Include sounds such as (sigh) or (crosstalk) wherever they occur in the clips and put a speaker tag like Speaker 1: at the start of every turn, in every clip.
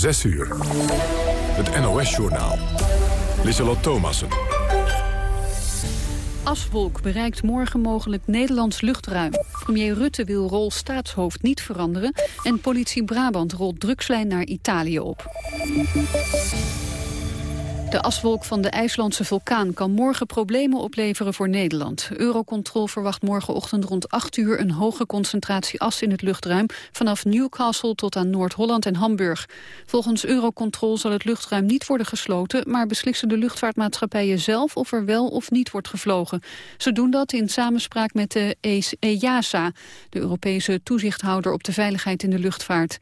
Speaker 1: 6 uur. Het NOS-journaal. Lissalot Thomassen.
Speaker 2: Aswolk bereikt morgen mogelijk Nederlands luchtruim. Premier Rutte wil rol staatshoofd niet veranderen... en politie Brabant rolt drugslijn naar Italië op. De aswolk van de IJslandse vulkaan kan morgen problemen opleveren voor Nederland. Eurocontrol verwacht morgenochtend rond 8 uur een hoge concentratie as in het luchtruim vanaf Newcastle tot aan Noord-Holland en Hamburg. Volgens Eurocontrol zal het luchtruim niet worden gesloten, maar beslissen de luchtvaartmaatschappijen zelf of er wel of niet wordt gevlogen. Ze doen dat in samenspraak met de EASA, de Europese toezichthouder op de veiligheid in de luchtvaart.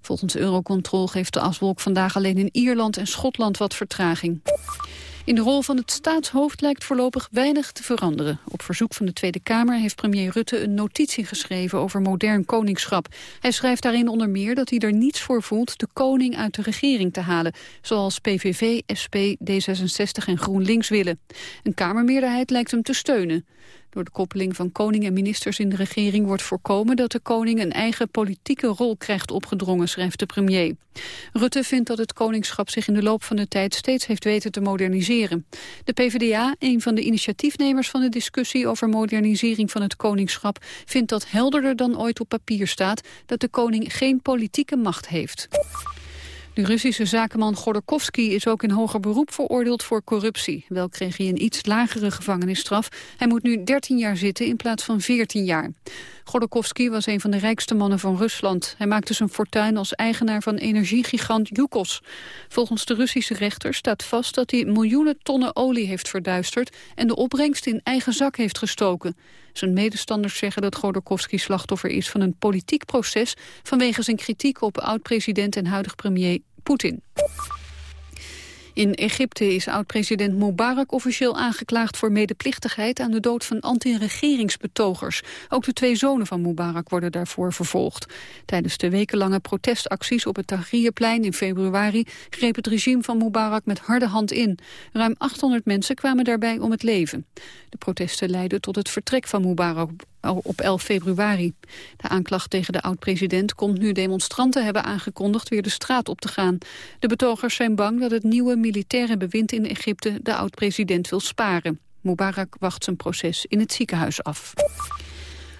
Speaker 2: Volgens Eurocontrol geeft de aswolk vandaag alleen in Ierland en Schotland wat vertraging. In de rol van het staatshoofd lijkt voorlopig weinig te veranderen. Op verzoek van de Tweede Kamer heeft premier Rutte een notitie geschreven over modern koningschap. Hij schrijft daarin onder meer dat hij er niets voor voelt de koning uit de regering te halen, zoals PVV, SP, D66 en GroenLinks willen. Een Kamermeerderheid lijkt hem te steunen. Door de koppeling van koning en ministers in de regering wordt voorkomen dat de koning een eigen politieke rol krijgt opgedrongen, schrijft de premier. Rutte vindt dat het koningschap zich in de loop van de tijd steeds heeft weten te moderniseren. De PvdA, een van de initiatiefnemers van de discussie over modernisering van het koningschap, vindt dat helderder dan ooit op papier staat dat de koning geen politieke macht heeft. De Russische zakenman Godorkovsky is ook in hoger beroep veroordeeld voor corruptie. Wel kreeg hij een iets lagere gevangenisstraf. Hij moet nu 13 jaar zitten in plaats van 14 jaar. Godorkovsky was een van de rijkste mannen van Rusland. Hij maakte zijn fortuin als eigenaar van energiegigant Yukos. Volgens de Russische rechter staat vast dat hij miljoenen tonnen olie heeft verduisterd... en de opbrengst in eigen zak heeft gestoken. Zijn medestanders zeggen dat Godorkovsky slachtoffer is van een politiek proces... vanwege zijn kritiek op oud-president en huidig premier In Egypte is oud-president Mubarak officieel aangeklaagd voor medeplichtigheid aan de dood van anti-regeringsbetogers. Ook de twee zonen van Mubarak worden daarvoor vervolgd. Tijdens de wekenlange protestacties op het Tahrirplein in februari greep het regime van Mubarak met harde hand in. Ruim 800 mensen kwamen daarbij om het leven. De protesten leidden tot het vertrek van Mubarak op 11 februari. De aanklacht tegen de oud-president komt nu demonstranten hebben aangekondigd weer de straat op te gaan. De betogers zijn bang dat het nieuwe militaire bewind in Egypte de oud-president wil sparen. Mubarak wacht zijn proces in het ziekenhuis af.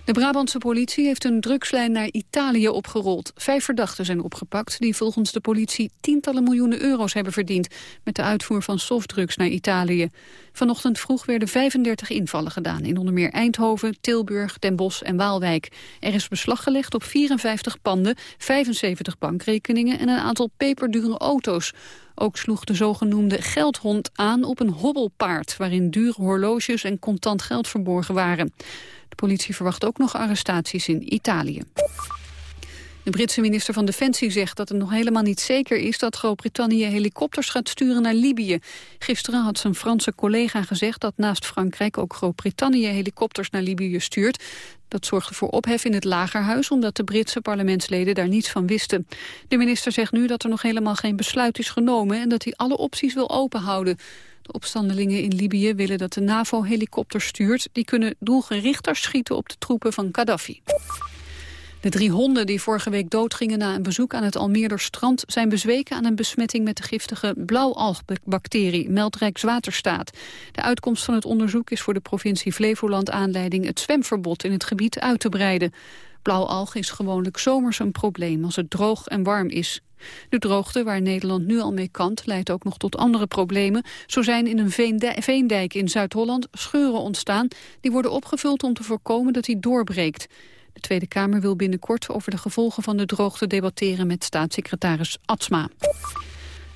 Speaker 2: De Brabantse politie heeft een drugslijn naar Italië opgerold. Vijf verdachten zijn opgepakt die volgens de politie tientallen miljoenen euro's hebben verdiend met de uitvoer van softdrugs naar Italië. Vanochtend vroeg werden 35 invallen gedaan in onder meer Eindhoven, Tilburg, Den Bosch en Waalwijk. Er is beslag gelegd op 54 panden, 75 bankrekeningen en een aantal peperdure auto's. Ook sloeg de zogenoemde geldhond aan op een hobbelpaard... waarin dure horloges en contant geld verborgen waren. Politie verwacht ook nog arrestaties in Italië. De Britse minister van Defensie zegt dat het nog helemaal niet zeker is dat Groot-Brittannië helikopters gaat sturen naar Libië. Gisteren had zijn Franse collega gezegd dat naast Frankrijk ook Groot-Brittannië helikopters naar Libië stuurt. Dat zorgde voor ophef in het lagerhuis omdat de Britse parlementsleden daar niets van wisten. De minister zegt nu dat er nog helemaal geen besluit is genomen en dat hij alle opties wil openhouden. De opstandelingen in Libië willen dat de NAVO helikopters stuurt. Die kunnen doelgerichter schieten op de troepen van Gaddafi. De drie honden die vorige week doodgingen na een bezoek aan het Almeerder strand... zijn bezweken aan een besmetting met de giftige blauwalgbacterie, meldt Rijkswaterstaat. De uitkomst van het onderzoek is voor de provincie Flevoland aanleiding... het zwemverbod in het gebied uit te breiden. Blauwalg is gewoonlijk zomers een probleem als het droog en warm is. De droogte waar Nederland nu al mee kant leidt ook nog tot andere problemen. Zo zijn in een veendijk in Zuid-Holland scheuren ontstaan. Die worden opgevuld om te voorkomen dat die doorbreekt. De Tweede Kamer wil binnenkort over de gevolgen van de droogte debatteren met staatssecretaris Atsma.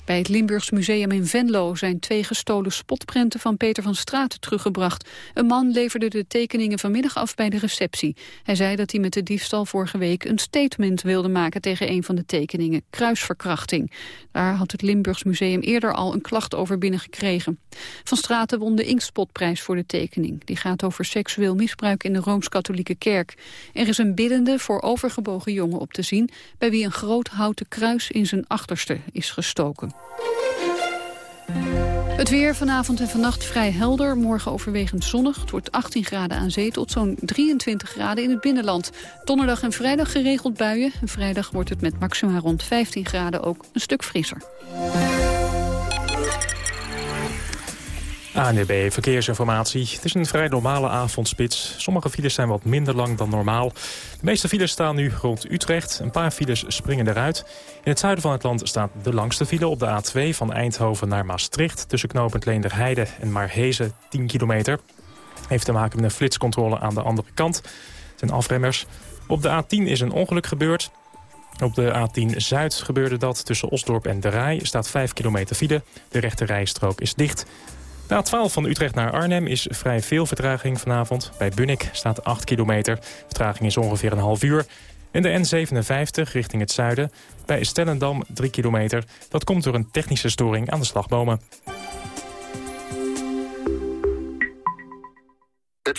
Speaker 2: Bij het Limburgs Museum in Venlo zijn twee gestolen spotprenten van Peter van Straten teruggebracht. Een man leverde de tekeningen vanmiddag af bij de receptie. Hij zei dat hij met de diefstal vorige week een statement wilde maken tegen een van de tekeningen, kruisverkrachting. Daar had het Limburgs Museum eerder al een klacht over binnengekregen. Van Straten won de Inkspotprijs voor de tekening. Die gaat over seksueel misbruik in de Rooms-Katholieke Kerk. Er is een biddende voor overgebogen jongen op te zien... bij wie een groot houten kruis in zijn achterste is gestoken. Het weer vanavond en vannacht vrij helder. Morgen overwegend zonnig. Het wordt 18 graden aan zee tot zo'n 23 graden in het binnenland. Donderdag en vrijdag geregeld buien. En vrijdag wordt het met maxima rond 15 graden ook een stuk frisser.
Speaker 3: ANDB Verkeersinformatie. Het is een vrij normale avondspits. Sommige files zijn wat minder lang dan normaal. De meeste files staan nu rond Utrecht. Een paar files springen eruit. In het zuiden van het land staat de langste file op de A2 van Eindhoven naar Maastricht... tussen knooppunt Leenderheide en Marhezen, 10 kilometer. Heeft te maken met een flitscontrole aan de andere kant. Het zijn afremmers. Op de A10 is een ongeluk gebeurd. Op de A10 Zuid gebeurde dat. Tussen Osdorp en De Rij staat 5 kilometer file. De rechte rijstrook is dicht. De A12 van Utrecht naar Arnhem is vrij veel vertraging vanavond. Bij Bunnik staat 8 kilometer. Vertraging is ongeveer een half uur. En de N57 richting het zuiden. Bij Stellendam 3 kilometer. Dat komt door een technische storing aan de slagbomen.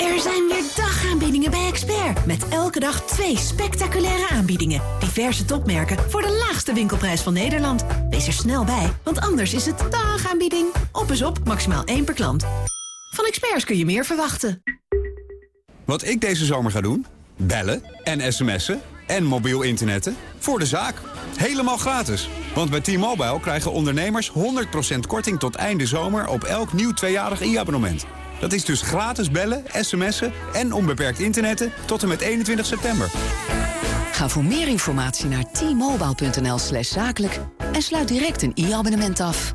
Speaker 4: Er zijn weer dagaanbiedingen bij Expert. Met elke dag twee spectaculaire aanbiedingen. Diverse topmerken voor de laagste winkelprijs van Nederland. Wees er snel bij, want anders is het dagaanbieding. Op is op, maximaal één per klant. Van Experts kun je meer verwachten.
Speaker 5: Wat ik deze zomer ga doen? Bellen en sms'en en mobiel internetten voor de zaak. Helemaal gratis. Want bij T-Mobile krijgen ondernemers 100% korting tot einde zomer op elk nieuw tweejarig e-abonnement. Dat is dus gratis bellen, sms'en en onbeperkt internetten tot en met 21 september.
Speaker 6: Ga voor meer informatie naar t-mobile.nl slash zakelijk en sluit direct een e-abonnement af.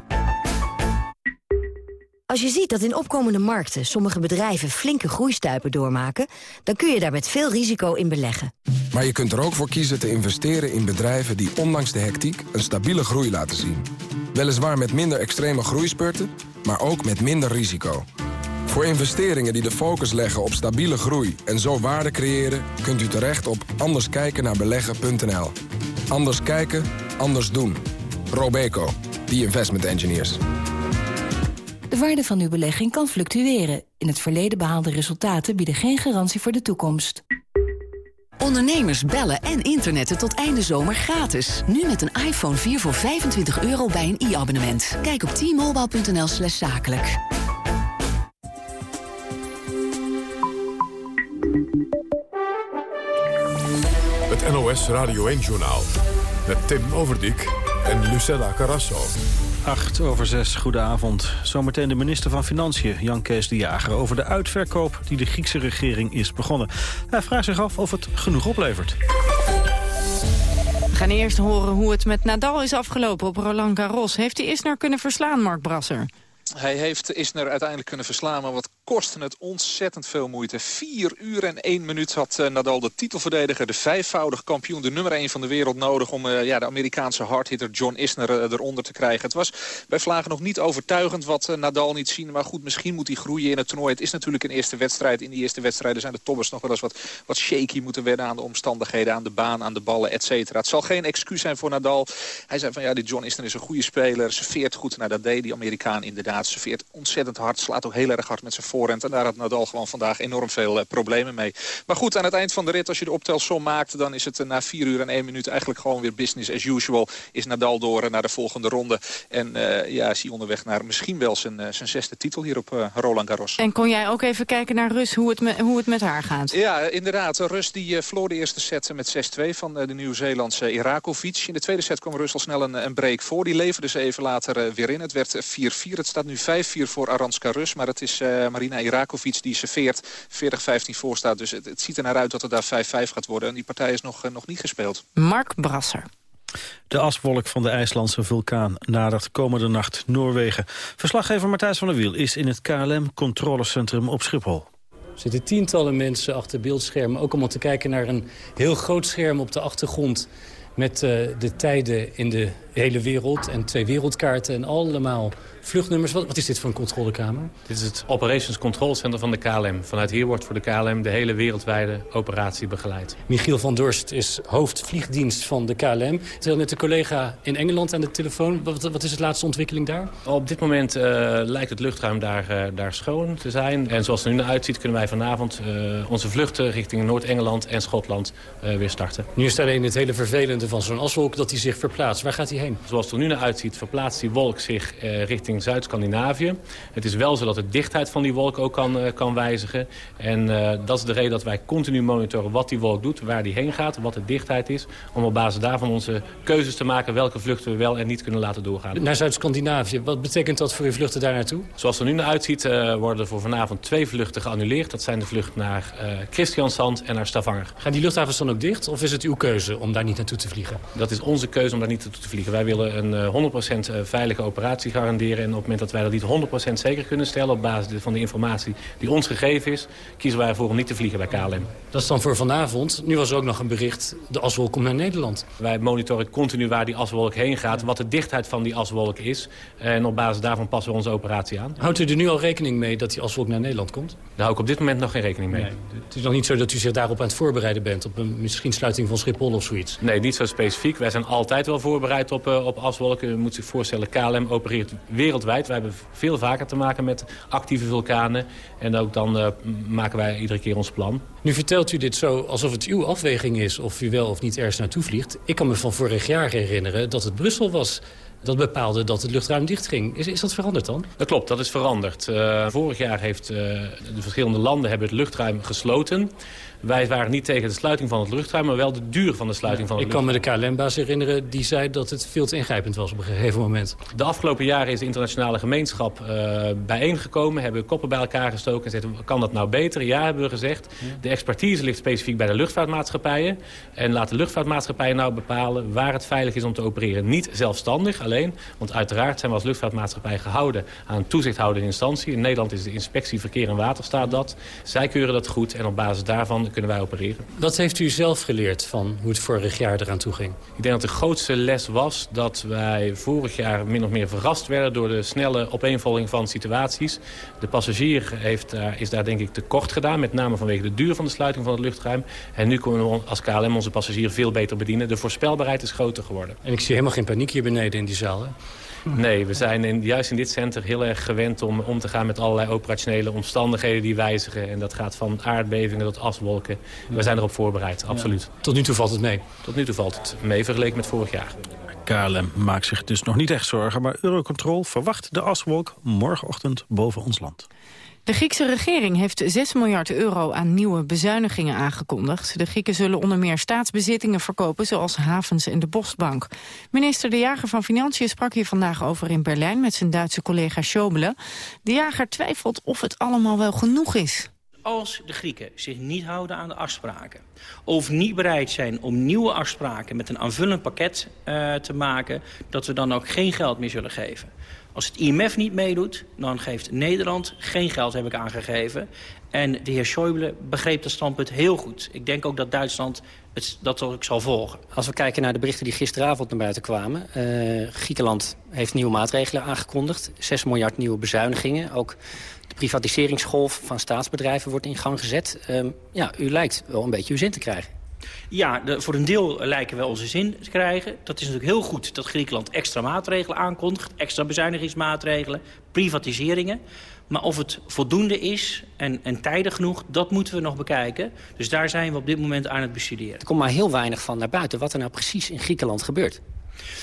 Speaker 7: Als je ziet dat in opkomende markten sommige bedrijven flinke groeistuipen doormaken... dan kun je daar met veel risico in beleggen.
Speaker 8: Maar je kunt er ook voor kiezen te investeren in bedrijven die ondanks de hectiek een stabiele groei laten zien. Weliswaar met minder extreme groeispurten, maar ook met minder risico. Voor investeringen die de focus leggen op stabiele groei en zo waarde creëren... kunt u terecht op anderskijkennaarbeleggen.nl. Anders kijken, anders doen. Robeco, the investment engineers.
Speaker 9: De waarde van uw belegging kan fluctueren. In het verleden behaalde resultaten bieden geen garantie voor de toekomst.
Speaker 6: Ondernemers bellen en internetten tot einde zomer gratis. Nu met een iPhone 4 voor 25 euro bij een e-abonnement. Kijk op t-mobile.nl slash zakelijk.
Speaker 1: Het NOS Radio 1-journaal. Met Tim Overdijk en Lucella Carrasso.
Speaker 10: 8 over 6, goedenavond. Zometeen de minister van Financiën, Jan Kees de Jager... over de uitverkoop die de Griekse regering is begonnen. Hij vraagt zich af of het genoeg oplevert.
Speaker 11: We gaan eerst horen hoe het met Nadal is afgelopen op Roland Garros. Heeft hij Isner kunnen verslaan, Mark Brasser?
Speaker 12: Hij heeft Isner uiteindelijk kunnen verslaan, maar wat kostte het ontzettend veel moeite. Vier uur en één minuut had uh, Nadal de titelverdediger, de vijfvoudig kampioen, de nummer één van de wereld nodig om uh, ja, de Amerikaanse hardhitter John Isner uh, eronder te krijgen. Het was bij Vlagen nog niet overtuigend wat Nadal niet zien, maar goed, misschien moet hij groeien in het toernooi. Het is natuurlijk een eerste wedstrijd. In die eerste wedstrijden zijn de toppers nog wel eens wat, wat shaky moeten wennen aan de omstandigheden, aan de baan, aan de ballen, et cetera. Het zal geen excuus zijn voor Nadal. Hij zei van ja, die John Isner is een goede speler, serveert goed. Nou, dat deed die Amerikaan inderdaad. Serveert ontzettend hard, slaat ook heel erg hard met zijn En daar had Nadal gewoon vandaag enorm veel uh, problemen mee. Maar goed, aan het eind van de rit, als je de optelsom maakt... dan is het uh, na vier uur en één minuut eigenlijk gewoon weer business as usual. Is Nadal door uh, naar de volgende ronde. En ja, is hij onderweg naar misschien wel zijn, zijn zesde titel hier op Roland Garros.
Speaker 11: En kon jij ook even kijken naar Rus, hoe het, me, hoe het met haar gaat?
Speaker 12: Ja, inderdaad. Rus die verloor de eerste set met 6-2 van de Nieuw-Zeelandse Irakovic. In de tweede set kwam Rus al snel een, een break voor. Die leverde ze even later weer in. Het werd 4-4. Het staat nu 5-4 voor Aranska Rus. Maar het is Marina Irakovic die serveert 40-15 voor staat. Dus het, het, ziet er naar uit dat het daar 5-5 gaat worden. En die partij is nog, uh, nog niet gespeeld.
Speaker 11: Mark Brasser.
Speaker 10: De aswolk van de IJslandse vulkaan nadert komende nacht Noorwegen. Verslaggever Matthijs van der Wiel is in het KLM-controlecentrum op Schiphol.
Speaker 13: Er zitten tientallen mensen achter beeldschermen. Ook om te kijken naar een heel groot scherm op de achtergrond... met uh, de tijden in de hele wereld en twee wereldkaarten en allemaal vluchtnummers. Wat, wat is dit voor een controlekamer?
Speaker 14: Dit is het Operations Control Center van de KLM. Vanuit hier wordt voor de KLM de hele wereldwijde operatie begeleid.
Speaker 13: Michiel van Dorst is hoofdvliegdienst van de KLM. Terwijl met de collega in Engeland aan de telefoon. Wat, wat is de laatste ontwikkeling daar?
Speaker 14: Op dit moment uh, lijkt het luchtruim daar, uh, daar schoon te zijn. En zoals het nu naar uitziet kunnen wij vanavond uh, onze vluchten richting Noord-Engeland en Schotland weer starten.
Speaker 13: Nu is alleen het hele vervelende van zo'n aswolk dat hij zich verplaatst. Waar gaat hij heen?
Speaker 14: Zoals het er nu naar uitziet verplaatst die wolk zich richting Zuid-Scandinavië. Het is wel zo dat de dichtheid van die wolk ook kan, kan wijzigen. En dat is de reden dat wij continu monitoren wat die wolk doet, waar die heen gaat, wat de dichtheid is. Om op basis daarvan onze keuzes te maken welke vluchten we wel en niet kunnen laten doorgaan.
Speaker 13: Naar Zuid-Scandinavië, wat betekent dat voor uw vluchten daar naartoe?
Speaker 14: Zoals het er nu naar uitziet uh, worden er voor vanavond twee vluchten geannuleerd. Dat zijn de vlucht naar uh, Christiansand en naar Stavanger.
Speaker 13: Gaan die luchthavens dan ook dicht of is het uw keuze om daar niet naartoe te vliegen?
Speaker 14: Dat is onze keuze om daar niet naartoe te vliegen. Wij willen een uh, 100% veilige operatie garanderen. En op het moment dat wij dat niet 100% zeker kunnen stellen op basis van de informatie die ons gegeven is, kiezen wij ervoor om niet te vliegen bij KLM.
Speaker 13: Dat is dan voor vanavond. Nu was er ook nog een bericht, de aswolk komt naar Nederland.
Speaker 14: Wij monitoren continu waar die aswolk heen gaat, wat de dichtheid van die aswolk is. En op basis daarvan passen we onze operatie aan.
Speaker 13: Houdt u er nu al rekening mee dat die aswolk naar Nederland komt?
Speaker 14: Daar hou ik op dit moment nog geen rekening mee. Nee,
Speaker 13: het is nog niet zo dat u zich daarop aan het voorbereiden bent... op een misschien sluiting van Schiphol of zoiets?
Speaker 14: Nee, niet zo specifiek. Wij zijn altijd wel voorbereid op, op aswolken. U moet zich voorstellen, KLM opereert wereldwijd. Wij hebben veel vaker te maken met actieve vulkanen. En ook dan uh, maken wij iedere keer ons plan.
Speaker 13: Nu vertelt u dit zo alsof het uw afweging is... of u wel of niet ergens naartoe vliegt. Ik kan me van vorig jaar herinneren dat het Brussel was dat bepaalde dat het luchtruim dichtging. Is, is dat veranderd dan?
Speaker 14: Dat klopt, dat is veranderd. Uh, vorig jaar heeft uh, de verschillende landen hebben het luchtruim gesloten. Wij waren niet tegen de sluiting van het luchtruim, maar wel de duur van de sluiting van het
Speaker 13: Ik kan me de KLM-baas herinneren, die zei dat het veel te ingrijpend was op een gegeven moment.
Speaker 14: De afgelopen jaren is de internationale gemeenschap uh, bijeengekomen, hebben koppen bij elkaar gestoken en gezegd, kan dat nou beter? Ja, hebben we gezegd. De expertise ligt specifiek bij de luchtvaartmaatschappijen. En laat de luchtvaartmaatschappijen nou bepalen waar het veilig is om te opereren. Niet zelfstandig alleen, want uiteraard zijn we als luchtvaartmaatschappij gehouden aan een toezichthoudende instantie. In Nederland is de inspectie Verkeer en Waterstaat dat. Zij keuren dat goed en op basis daarvan kunnen wij opereren.
Speaker 13: Wat heeft u zelf geleerd van hoe het vorig jaar eraan toe ging?
Speaker 14: Ik denk dat de grootste les was dat wij vorig jaar min of meer verrast werden... door de snelle opeenvolging van situaties. De passagier heeft is daar denk ik tekort gedaan, met name vanwege de duur van de sluiting van het luchtruim. En nu kunnen we als KLM onze passagier veel beter bedienen. De voorspelbaarheid is groter geworden.
Speaker 13: En ik zie helemaal geen paniek hier beneden in die zaal, hè?
Speaker 14: Nee, we zijn in, juist in dit center heel erg gewend om om te gaan met allerlei operationele omstandigheden die wijzigen. En dat gaat van aardbevingen tot aswolken. We zijn erop voorbereid, absoluut. Ja.
Speaker 13: Tot nu toe valt het mee?
Speaker 14: Tot nu toe valt het mee vergeleken met vorig jaar.
Speaker 10: KLM maakt zich dus nog niet echt zorgen, maar Eurocontrol verwacht de aswolk morgenochtend boven ons land.
Speaker 11: De Griekse regering heeft 6 miljard euro aan nieuwe bezuinigingen aangekondigd. De Grieken zullen onder meer staatsbezittingen verkopen, zoals havens en de Bosbank. Minister De Jager van Financiën sprak hier vandaag over in Berlijn met zijn Duitse collega Schobele. De Jager twijfelt of het allemaal wel genoeg is.
Speaker 15: Als de Grieken zich niet houden aan de afspraken... of niet bereid zijn om nieuwe afspraken met een aanvullend pakket uh, te maken... dat we dan ook geen geld meer zullen geven. Als het IMF niet meedoet, dan geeft Nederland geen geld, heb ik aangegeven. En de heer Schäuble begreep dat standpunt heel goed. Ik denk ook dat Duitsland het, dat ook zal volgen.
Speaker 16: Als we kijken naar de berichten die gisteravond naar buiten kwamen... Uh, Griekenland heeft nieuwe maatregelen aangekondigd. 6 miljard nieuwe bezuinigingen. Ook de privatiseringsgolf van staatsbedrijven wordt in gang gezet. Uh, ja, u lijkt wel een beetje uw zin te krijgen.
Speaker 15: Ja, voor een deel lijken we onze zin te krijgen. Dat is natuurlijk heel goed dat Griekenland extra maatregelen aankondigt. Extra bezuinigingsmaatregelen, privatiseringen. Maar of het voldoende is en, en tijdig genoeg, dat moeten we nog bekijken. Dus daar zijn we op dit moment aan het bestuderen.
Speaker 16: Er komt maar heel weinig van naar buiten wat er nou precies in Griekenland gebeurt.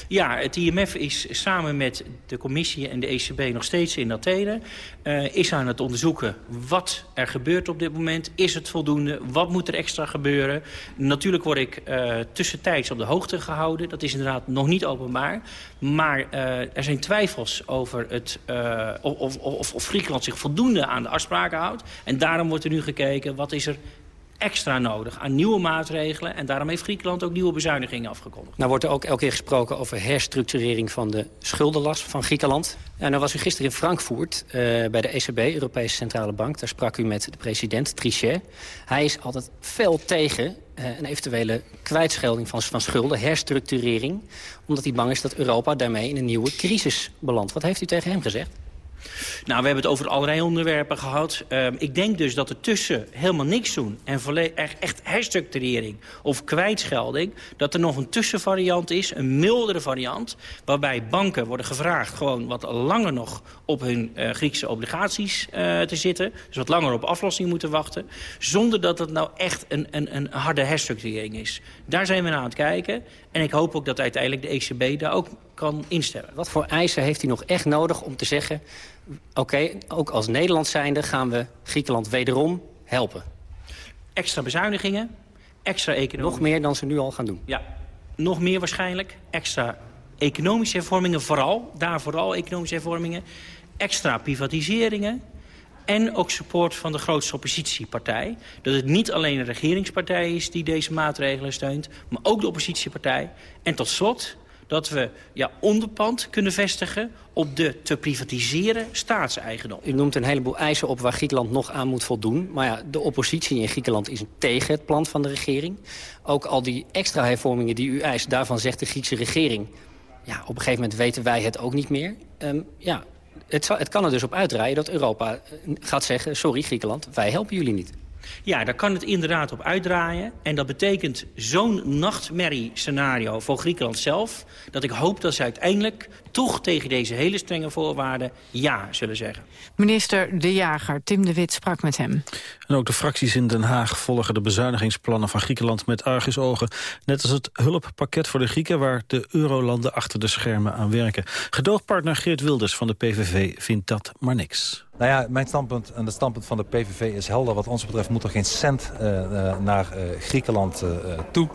Speaker 15: Ja, het IMF is samen met de commissie en de ECB nog steeds in Athene. Uh, is aan het onderzoeken wat er gebeurt op dit moment. Is het voldoende? Wat moet er extra gebeuren? Natuurlijk word ik uh, tussentijds op de hoogte gehouden. Dat is inderdaad nog niet openbaar. Maar uh, er zijn twijfels over het, of, of, of, of Griekenland zich voldoende aan de afspraken houdt. En daarom wordt er nu gekeken wat is er extra nodig aan nieuwe maatregelen. En daarom heeft Griekenland ook nieuwe bezuinigingen afgekondigd.
Speaker 16: Nou wordt er ook elke keer gesproken over herstructurering van de schuldenlast van Griekenland. En nou was u gisteren in Frankfurt uh, bij de ECB, Europese Centrale Bank. Daar sprak u met de president Trichet. Hij is altijd fel tegen uh, een eventuele kwijtschelding van, van schulden, herstructurering. Omdat hij bang is dat Europa daarmee in een nieuwe crisis belandt. Wat heeft u tegen hem gezegd?
Speaker 15: Nou, we hebben het over allerlei onderwerpen gehad. Uh, ik denk dus dat er tussen helemaal niks doen en echt herstructurering of kwijtschelding... dat er nog een tussenvariant is, een mildere variant... waarbij banken worden gevraagd gewoon wat langer nog op hun uh, Griekse obligaties uh, te zitten. Dus wat langer op aflossing moeten wachten. Zonder dat het nou echt een, een, een harde herstructurering is. Daar zijn we naar aan het kijken. En ik hoop ook dat uiteindelijk de ECB daar ook kan instemmen.
Speaker 16: Wat voor eisen heeft u nog echt nodig om te zeggen... oké, ook als Nederland zijnde gaan we Griekenland wederom helpen?
Speaker 15: Extra bezuinigingen, extra economie.
Speaker 16: Nog meer dan ze nu al gaan doen?
Speaker 15: Ja, nog meer waarschijnlijk. Extra economische hervormingen vooral. Daar vooral economische hervormingen. Extra privatiseringen. En ook support van de grootste oppositiepartij. Dat het niet alleen de regeringspartij is die deze maatregelen steunt... maar ook de oppositiepartij. En tot slot dat we ja, onderpand kunnen vestigen op de te privatiseren staatseigendom.
Speaker 16: U noemt een heleboel eisen op waar Griekenland nog aan moet voldoen. Maar ja, de oppositie in Griekenland is tegen het plan van de regering. Ook al die extra hervormingen die u eist, daarvan zegt de Griekse regering... ja, op een gegeven moment weten wij het ook niet meer. Um, ja, het, het kan er dus op uitdraaien dat Europa eh, gaat zeggen... sorry Griekenland, wij helpen jullie niet.
Speaker 15: Ja, daar kan het inderdaad op uitdraaien. En dat betekent zo'n nachtmerrie-scenario voor Griekenland zelf... dat ik hoop dat ze uiteindelijk toch tegen deze hele strenge voorwaarden ja zullen zeggen.
Speaker 11: Minister De Jager, Tim de Wit, sprak met hem.
Speaker 10: En ook de fracties in Den Haag volgen de bezuinigingsplannen van Griekenland met argusogen. Net als het hulppakket voor de Grieken waar de eurolanden achter de schermen aan werken. Gedoogpartner Geert Wilders van de PVV vindt dat maar niks.
Speaker 17: Nou ja, mijn standpunt en het standpunt van de PVV is helder. Wat ons betreft moet er geen cent uh, naar uh, Griekenland toe.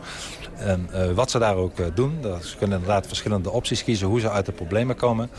Speaker 17: En wat ze daar ook doen, ze kunnen inderdaad verschillende opties kiezen hoe ze uit de problemen komen.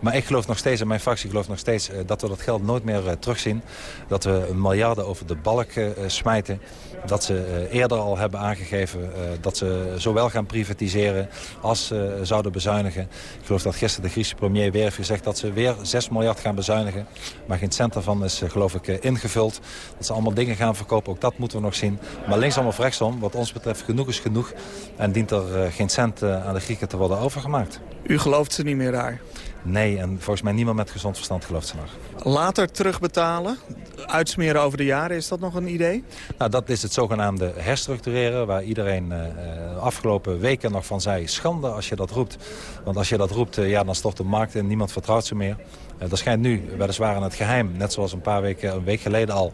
Speaker 17: Maar ik geloof nog steeds, en mijn fractie gelooft nog steeds, dat we dat geld nooit meer terugzien. Dat we miljarden over de balk smijten. Dat ze eerder al hebben aangegeven dat ze zowel gaan privatiseren als zouden bezuinigen. Ik geloof dat gisteren de Griekse premier weer heeft gezegd dat ze weer 6 miljard gaan bezuinigen. Maar geen cent daarvan is geloof ik ingevuld. Dat ze allemaal dingen gaan verkopen, ook dat moeten we nog zien. Maar linksom of rechtsom, wat ons betreft, genoeg is genoeg. En dient er geen cent aan de Grieken te worden overgemaakt.
Speaker 18: U gelooft ze niet meer daar?
Speaker 17: Nee, en volgens mij niemand met gezond verstand gelooft ze nog.
Speaker 18: Later terugbetalen, uitsmeren over de jaren, is dat nog een idee?
Speaker 17: Nou, dat is het zogenaamde herstructureren... waar iedereen uh, afgelopen weken nog van zei... schande als je dat roept. Want als je dat roept, uh, ja, dan stort de markt en niemand vertrouwt ze meer. Uh, dat schijnt nu weliswaar in het geheim, net zoals een paar weken, een week geleden al...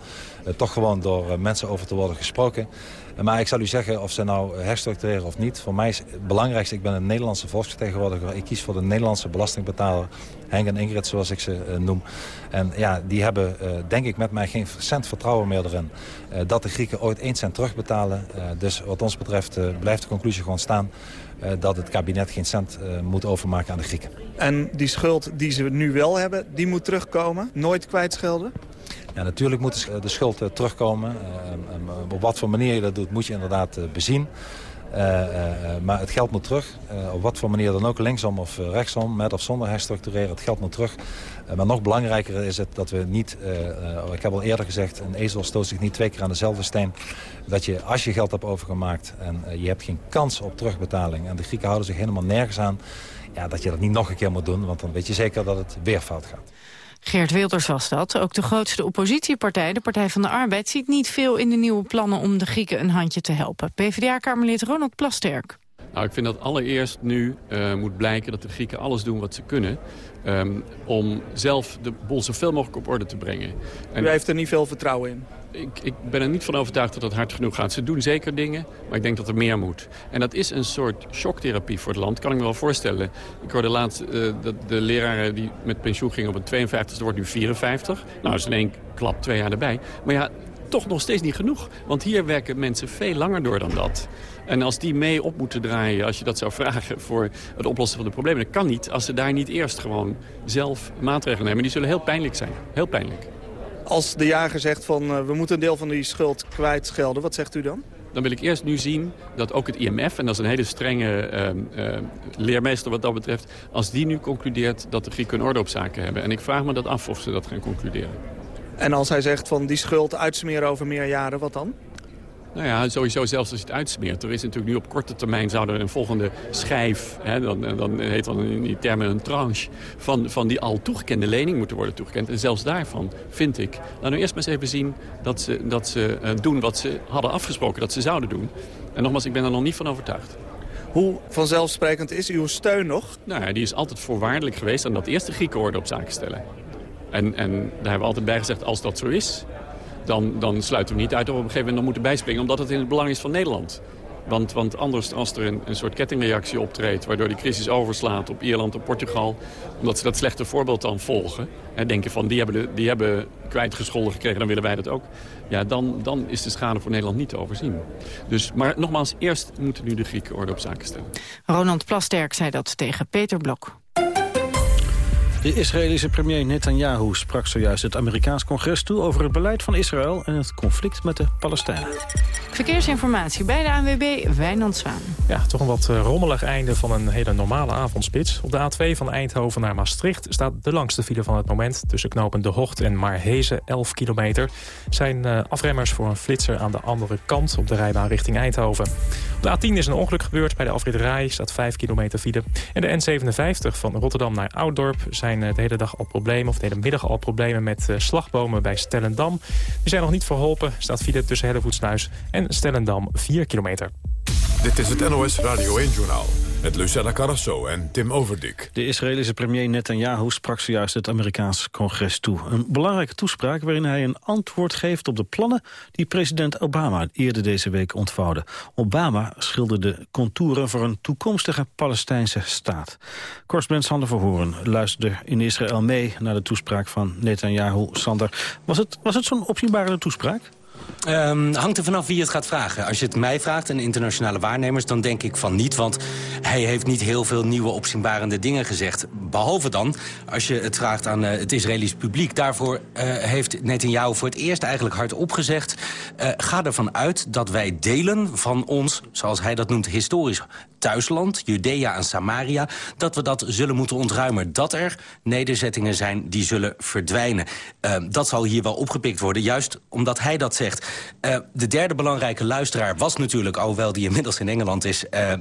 Speaker 17: toch gewoon door mensen over te worden gesproken. Maar ik zal u zeggen of ze nou herstructureren of niet. Voor mij is het belangrijkste, ik ben een Nederlandse volksvertegenwoordiger. Ik kies voor de Nederlandse belastingbetaler. Henk en Ingrid, zoals ik ze uh, noem. En ja, die hebben, uh, denk ik, met mij geen cent vertrouwen meer erin... Uh, dat de Grieken ooit één cent terugbetalen. dus wat ons betreft blijft de conclusie gewoon staan... dat het kabinet geen cent moet overmaken aan de Grieken.
Speaker 18: En die schuld die ze nu wel hebben, die moet terugkomen? Nooit kwijtschelden?
Speaker 17: Ja, natuurlijk moet de schuld terugkomen. op wat voor manier je dat doet, moet je inderdaad bezien. Maar het geld moet terug. Op wat voor manier dan ook, linksom of rechtsom, met of zonder herstructureren. Het geld moet terug. maar nog belangrijker is het dat we niet, ik heb al eerder gezegd... een ezel stoot zich niet twee keer aan dezelfde steen. Dat je, als je geld hebt overgemaakt en je hebt geen kans op terugbetaling... en de Grieken houden zich helemaal nergens aan... Ja, dat je dat niet nog een keer moet doen, want dan weet je zeker dat het weer fout gaat.
Speaker 11: Geert Wilders was dat. Ook de grootste oppositiepartij, de Partij van de Arbeid... ziet niet veel in de nieuwe plannen om de Grieken een handje te helpen. PvdA-kamerlid Ronald Plasterk.
Speaker 19: Nou, ik vind dat allereerst nu uh, moet blijken dat de Grieken alles doen wat ze kunnen... Um, om zelf de boel zoveel mogelijk op orde te brengen.
Speaker 18: En U heeft er niet veel vertrouwen in?
Speaker 19: Ik, ik, ben er niet van overtuigd dat het hard genoeg gaat. Ze doen zeker dingen, maar ik denk dat er meer moet. En dat is een soort shocktherapie voor het land, kan ik me wel voorstellen. Ik hoorde laatst uh, dat de leraren die met pensioen gingen op een 52 e wordt nu 54. Nou, dat is in klap twee jaar erbij. Maar ja, toch nog steeds niet genoeg. Want hier werken mensen veel langer door dan dat. En als die mee op moeten draaien, als je dat zou vragen voor het oplossen van de problemen... dat kan niet als ze daar niet eerst gewoon zelf maatregelen nemen. Die zullen heel pijnlijk zijn. Heel pijnlijk.
Speaker 18: Als de jager zegt van uh, we moeten een deel van die schuld kwijtschelden, wat zegt u dan?
Speaker 19: Dan wil ik eerst nu zien dat ook het IMF, en dat is een hele strenge uh, uh, leermeester wat dat betreft... als die nu concludeert dat de Grieken een orde op zaken hebben. En ik vraag me dat af of ze dat gaan concluderen.
Speaker 18: En als hij zegt van die schuld uitsmeren over meer jaren, wat dan?
Speaker 19: Nou ja, sowieso zelfs als je het uitsmeert. Er is natuurlijk nu op korte termijn zou er een volgende schijf... Hè, dan, dan heet dan in die termen een tranche... Van, van die al toegekende lening moeten worden toegekend. En zelfs daarvan vind ik... Laten we eerst maar eens even zien dat ze, dat ze uh, doen wat ze hadden afgesproken dat ze zouden doen. En nogmaals, ik ben er nog niet van overtuigd.
Speaker 18: Hoe vanzelfsprekend is uw steun nog?
Speaker 19: Nou ja, die is altijd voorwaardelijk geweest aan dat eerste Grieken orde op zaken stellen. En, en daar hebben we altijd bij gezegd, als dat zo is dan, dan sluiten we niet uit dat we op een gegeven moment moeten bijspringen... omdat het in het belang is van Nederland. Want, want anders, als er een, soort kettingreactie optreedt... waardoor die crisis overslaat op Ierland en Portugal... omdat ze dat slechte voorbeeld dan volgen... en denken van, die hebben, die hebben kwijtgescholden gekregen... dan willen wij dat ook. Ja, dan, dan is de schade voor Nederland niet te overzien. Dus, maar nogmaals, eerst moeten nu de Grieken orde op zaken stellen.
Speaker 11: Ronald Plasterk zei dat tegen Peter Blok.
Speaker 10: De Israëlische premier Netanyahu sprak zojuist het Amerikaans congres toe... over het beleid van Israël en het conflict met de Palestijnen.
Speaker 11: Verkeersinformatie bij de ANWB, Wijnand Zwaan.
Speaker 20: Ja, toch een wat eh, rommelig einde van een hele normale avondspits. Op de A2 van Eindhoven naar Maastricht staat de langste file van het moment... tussen knopen De Hocht en Marhezen, 11 kilometer. zijn uh, afremmers voor een flitser aan de andere kant... op de rijbaan richting Eindhoven. Op de A10 is een ongeluk gebeurd bij de afrit Rai, staat 5 kilometer file. En de N57 van Rotterdam naar Ouddorp zijn eh, de hele dag al problemen... of de hele middag al problemen met slagbomen bij Stellendam. Die zijn nog niet verholpen, staat file tussen Hellevoetsluis en Stellendam 4 kilometer.
Speaker 1: Dit is het NOS Radio 1-journaal met Lucella Carrasso en Tim Overdik.
Speaker 10: De Israëlische premier Netanyahu sprak zojuist het Amerikaanse congres toe. Een belangrijke toespraak waarin hij een antwoord geeft op de plannen... die president Obama eerder deze week ontvouwde. Obama schilderde contouren voor een toekomstige Palestijnse staat. Correspondent Sander Verhoorn luisterde in Israël mee... naar de toespraak van Netanyahu. Sander, was het, was het zo'n opzienbare toespraak?
Speaker 21: Um, hangt er vanaf wie het gaat vragen. Als je het mij vraagt en internationale waarnemers, dan denk ik van niet. Want hij heeft niet heel veel nieuwe opzienbarende dingen gezegd. Behalve dan, als je het vraagt aan uh, het Israëlisch publiek. Daarvoor uh, heeft Netanyahu voor het eerst eigenlijk hardop gezegd... Uh, ga ervan uit dat wij delen van ons, zoals hij dat noemt, historisch thuisland, Judea en Samaria... dat we dat zullen moeten ontruimen. Dat er nederzettingen zijn die zullen verdwijnen. Uh, dat zal hier wel opgepikt worden, juist omdat hij dat zegt. Uh, de derde belangrijke luisteraar was natuurlijk, alhoewel die inmiddels in Engeland is... Uh,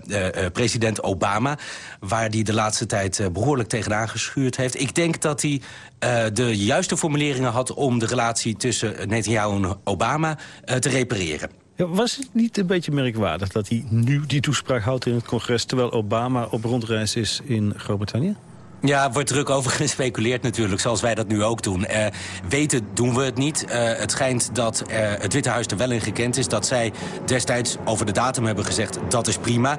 Speaker 21: president Obama, waar die de laatste tijd behoorlijk tegenaan geschuurd heeft. Ik denk dat hij de juiste formuleringen had om de relatie tussen Netanyahu en Obama te repareren.
Speaker 10: Was het niet een beetje merkwaardig dat hij nu die toespraak houdt in het congres... terwijl Obama op rondreis is in Groot-Brittannië?
Speaker 21: Ja, wordt druk over (laughs) gespeculeerd natuurlijk, zoals wij dat nu ook doen. Uh, weten doen we het niet. Uh, het schijnt dat uh, het Witte Huis er wel in gekend is... dat zij destijds over de datum hebben gezegd, dat is prima.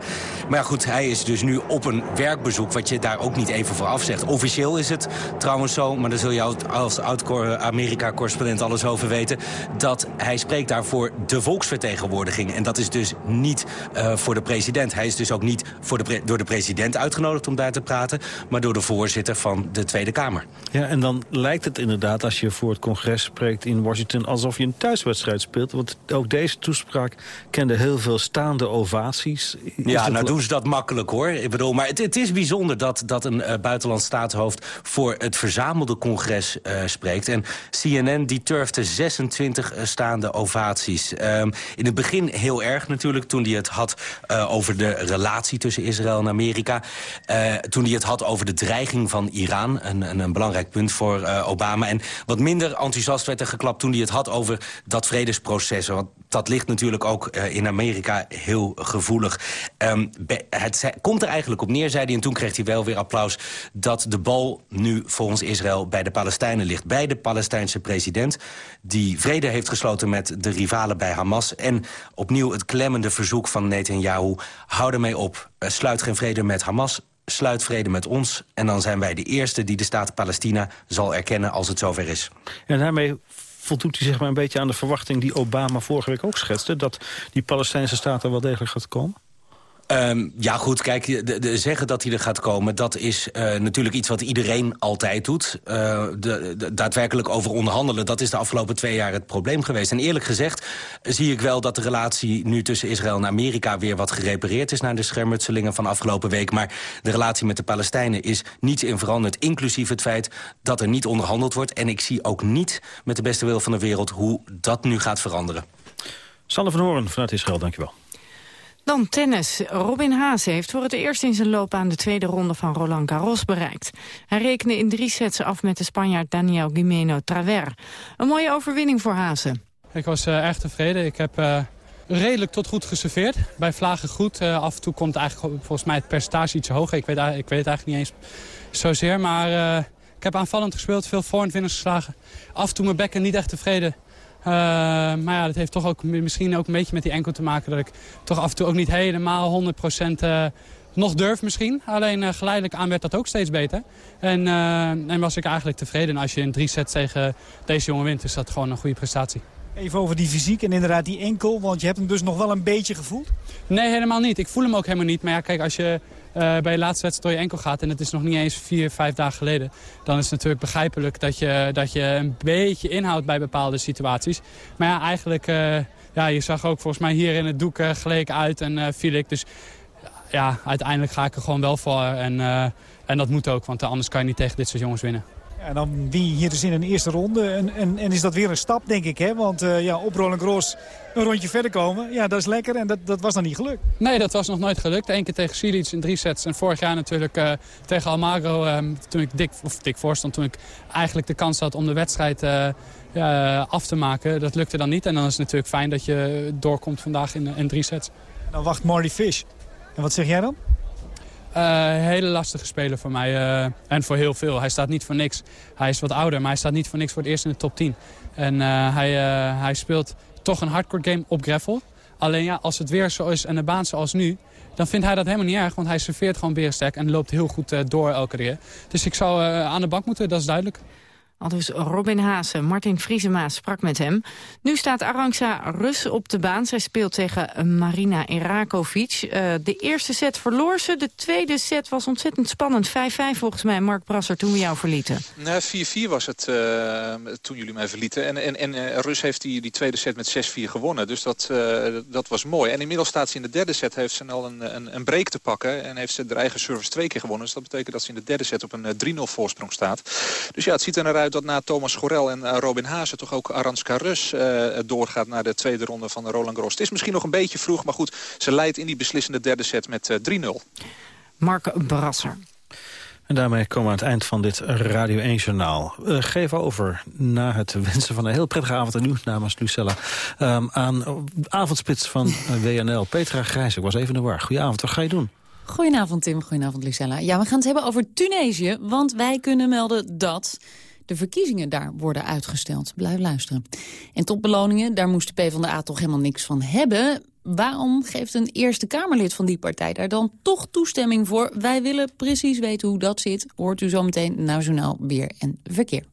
Speaker 21: Maar goed, hij is dus nu op een werkbezoek... wat je daar ook niet even voor afzegt. Officieel is het trouwens zo, maar daar zul je als oud-Amerika-correspondent alles over weten... dat hij spreekt daar voor de volksvertegenwoordiging. En dat is dus niet voor de president. Hij is dus ook niet voor de door de president uitgenodigd om daar te praten... maar door de voorzitter van de Tweede Kamer.
Speaker 10: Ja, en dan lijkt het inderdaad als je voor het congres spreekt in Washington... alsof je een thuiswedstrijd speelt. Want ook deze toespraak kende heel veel staande ovaties.
Speaker 21: ja, nou doen ze dat makkelijk hoor. Ik bedoel, maar het, het is bijzonder dat, dat een uh, buitenlands staatshoofd... voor het verzamelde congres uh, spreekt. En CNN die turfde 26 uh, staande ovaties. Um, in het begin heel erg natuurlijk, toen hij het had over de relatie tussen Israël en Amerika. toen hij het had over de dreiging van Iran. Een, een, belangrijk punt voor uh, Obama. En wat minder enthousiast werd er geklapt toen hij het had over dat vredesproces. Want dat ligt natuurlijk ook uh, in Amerika heel gevoelig. Um, het komt er eigenlijk op neer, zei hij, en toen kreeg hij wel weer applaus... dat de bal nu volgens Israël bij de Palestijnen ligt. Bij de Palestijnse president, die vrede heeft gesloten met de rivalen bij Hamas... en opnieuw het klemmende verzoek van Netanyahu, hou ermee op. Uh, sluit geen vrede met Hamas, sluit vrede met ons... en dan zijn wij de eerste die de staat Palestina zal erkennen als het zover is.
Speaker 10: En daarmee voldoet hij zeg maar een beetje aan de verwachting die Obama vorige week ook schetste... dat die Palestijnse staat er wel degelijk gaat komen?
Speaker 21: Ehm, ja, goed, kijk, de, zeggen dat hij er gaat komen... dat is uh, natuurlijk iets wat iedereen altijd doet. Uh, de, daadwerkelijk over onderhandelen... dat is de afgelopen twee jaar het probleem geweest. En eerlijk gezegd zie ik wel dat de relatie nu tussen Israël en Amerika... weer wat gerepareerd is na de schermutselingen van afgelopen week. Maar de relatie met de Palestijnen is niets in veranderd... inclusief het feit dat er niet onderhandeld wordt. En ik zie ook niet met de beste wil van de wereld... hoe dat nu gaat veranderen.
Speaker 10: Sander van Hoorn vanuit Israël, dankjewel.
Speaker 11: Dan tennis. Robin Haase heeft voor het eerst in zijn loopbaan de tweede ronde van Roland Garros bereikt. Hij rekende in drie sets af met de Spanjaard Daniel Guimeno Traver. Een mooie overwinning voor Haase.
Speaker 22: Ik was uh, erg tevreden. Ik heb uh, redelijk tot goed geserveerd. Bij vlagen goed. Uh, af en toe komt eigenlijk volgens mij het percentage iets hoger. Ik weet, ik weet het eigenlijk niet eens zozeer. Maar ik heb aanvallend gespeeld, veel voorhandwinners geslagen. Af en toe mijn bekken niet echt tevreden. Uh, maar ja, dat heeft toch ook misschien ook een beetje met die enkel te maken... dat ik toch af en toe ook niet helemaal 100% uh, nog durf misschien. Alleen uh, geleidelijk aan werd dat ook steeds beter. En, en was ik eigenlijk tevreden. als je in drie sets tegen deze jongen wint, is dat gewoon een goede prestatie.
Speaker 23: Even over die fysiek en inderdaad die enkel, want je hebt hem dus nog wel een beetje gevoeld?
Speaker 22: Nee, helemaal niet. Ik voel hem ook helemaal niet. Maar ja, kijk, als je bij je laatste wedstrijd door je enkel gaat... en het is nog niet eens vier, vijf dagen geleden... dan is het natuurlijk begrijpelijk dat je, dat je een beetje inhoudt bij bepaalde situaties. Maar ja, eigenlijk... Uh, ja, je zag ook volgens mij hier in het doek uh, geleek uit en viel ik. Dus ja, uiteindelijk ga ik er gewoon wel voor. En, en dat moet ook, want anders kan je niet tegen dit soort jongens winnen.
Speaker 23: En dan win je hier dus in een eerste ronde. En, en, en is dat weer een stap, denk ik. Hè? Want uh, ja, op Roland Gros een rondje verder komen, ja, dat is lekker. En dat, dat was dan niet gelukt.
Speaker 22: Nee, dat was nog nooit gelukt. Eén keer tegen Silic in drie sets. En vorig jaar natuurlijk uh, tegen Almagro, uh, toen ik dik, of dik voorstond. Toen ik eigenlijk de kans had om de wedstrijd af te maken. Dat lukte dan niet. En dan is het natuurlijk fijn dat je doorkomt vandaag in, in drie sets.
Speaker 23: Dan wacht Marty Fish. En wat zeg jij dan?
Speaker 22: Uh, hele lastige speler voor mij. Uh, en voor heel veel. Hij staat niet voor niks. Hij is wat ouder, maar hij staat niet voor niks voor het eerst in de top 10. En uh, hij, hij speelt toch een hardcore game op gravel. Alleen ja, als het weer zo is en de baan zoals nu... dan vindt hij dat helemaal niet erg, want hij serveert gewoon berensterk... en loopt heel goed door elke keer. Dus ik zou aan de bank moeten, dat is duidelijk.
Speaker 11: Al dus Robin Haase, Martin Vriesema sprak met hem. Nu staat Arantxa Rus op de baan. Zij speelt tegen Marina Irakovic. Uh, de eerste set verloor ze. De tweede set was ontzettend spannend. 5-5 volgens mij, Mark Brasser, toen we jou verlieten.
Speaker 12: 4-4 was het uh, toen jullie mij verlieten. En, en, en uh, Rus heeft die, die tweede set met 6-4 gewonnen. Dus dat, dat was mooi. En inmiddels staat ze in de derde set. Heeft ze al een, een, een break te pakken. En heeft ze de eigen service twee keer gewonnen. Dus dat betekent dat ze in de derde set op een 3-0 voorsprong staat. Dus ja, het ziet er naar uit dat na Thomas Gorel en uh, Robin Haase... toch ook Aranska Rus uh, doorgaat naar de tweede ronde van de Roland Garros. Het is misschien nog een beetje vroeg, maar goed, ze leidt in die beslissende derde set met uh, eh, 3-0.
Speaker 11: Mark Brasser.
Speaker 10: En daarmee komen we aan het eind van dit Radio 1-journaal. Uh, geef over, na het wensen van een heel prettige avond... en nu namens Lucella, um, aan avondspits van (laughs) WNL. Petra Grijs, ik was even in de war. Goedenavond, wat ga je doen?
Speaker 24: Goedenavond Tim, goedenavond Lucella. Ja, we gaan het hebben over Tunesië, want wij kunnen melden dat de verkiezingen daar worden uitgesteld. Blijf luisteren. En topbeloningen, daar moest de PvdA toch helemaal niks van hebben. Waarom geeft een Eerste Kamerlid van die partij daar dan toch toestemming voor? Wij willen precies weten hoe dat zit. Hoort u zometeen Nationaal Weer en Verkeer.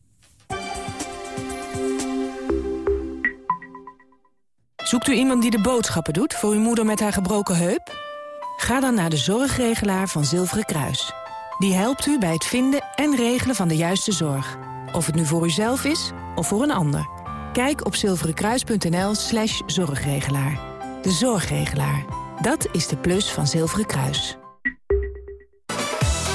Speaker 25: Zoekt u iemand die de boodschappen doet voor uw moeder met haar gebroken heup? Ga dan naar de zorgregelaar van Zilveren Kruis. Die helpt u bij het vinden en regelen van de juiste zorg. Of het nu voor uzelf is of voor een ander. Kijk op zilverenkruis.nl slash zorgregelaar. De zorgregelaar. Dat is de plus van Zilveren Kruis.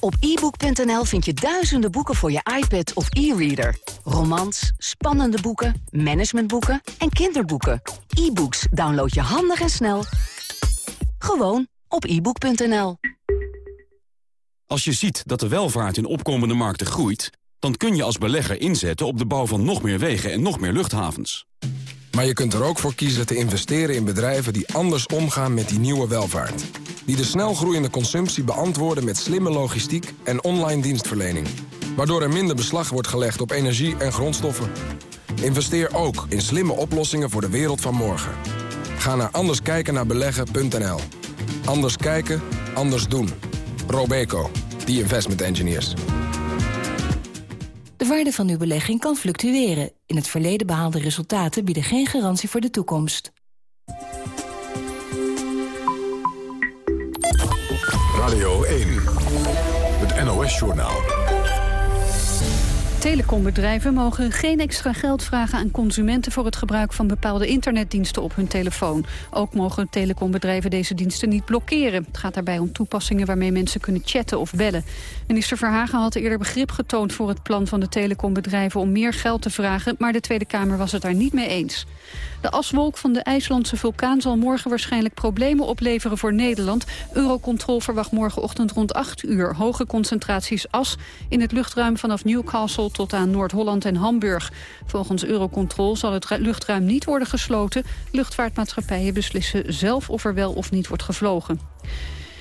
Speaker 6: Op ebook.nl vind je duizenden boeken voor je iPad of e-reader. Romans, spannende boeken, managementboeken en kinderboeken. E-books download je handig en snel. Gewoon op ebook.nl.
Speaker 26: Als je ziet dat de welvaart in opkomende markten groeit... dan kun je als belegger inzetten op de bouw van nog meer wegen en nog meer luchthavens.
Speaker 8: Maar je kunt er ook voor kiezen te investeren in bedrijven die anders omgaan met die nieuwe welvaart. die de snelgroeiende consumptie beantwoorden met slimme logistiek en online dienstverlening. Waardoor er minder beslag wordt gelegd op energie en grondstoffen. Investeer ook in slimme oplossingen voor de wereld van morgen. Ga naar anderskijkennaarbeleggen.nl. Anders kijken, anders doen. Robeco, the investment engineers.
Speaker 9: De waarde van uw belegging kan fluctueren. In het verleden behaalde resultaten bieden geen garantie voor de toekomst.
Speaker 27: Radio 1, het NOS-journaal.
Speaker 2: Telecombedrijven mogen geen extra geld vragen aan consumenten... voor het gebruik van bepaalde internetdiensten op hun telefoon. Ook mogen telecombedrijven deze diensten niet blokkeren. Het gaat daarbij om toepassingen waarmee mensen kunnen chatten of bellen. Minister Verhagen had eerder begrip getoond voor het plan van de telecombedrijven... om meer geld te vragen, maar de Tweede Kamer was het daar niet mee eens. De aswolk van de IJslandse vulkaan zal morgen waarschijnlijk problemen opleveren voor Nederland. Eurocontrol verwacht morgenochtend rond 8 uur hoge concentraties as in het luchtruim vanaf Newcastle tot aan Noord-Holland en Hamburg. Volgens Eurocontrol zal het luchtruim niet worden gesloten. Luchtvaartmaatschappijen beslissen zelf of er wel of niet wordt gevlogen.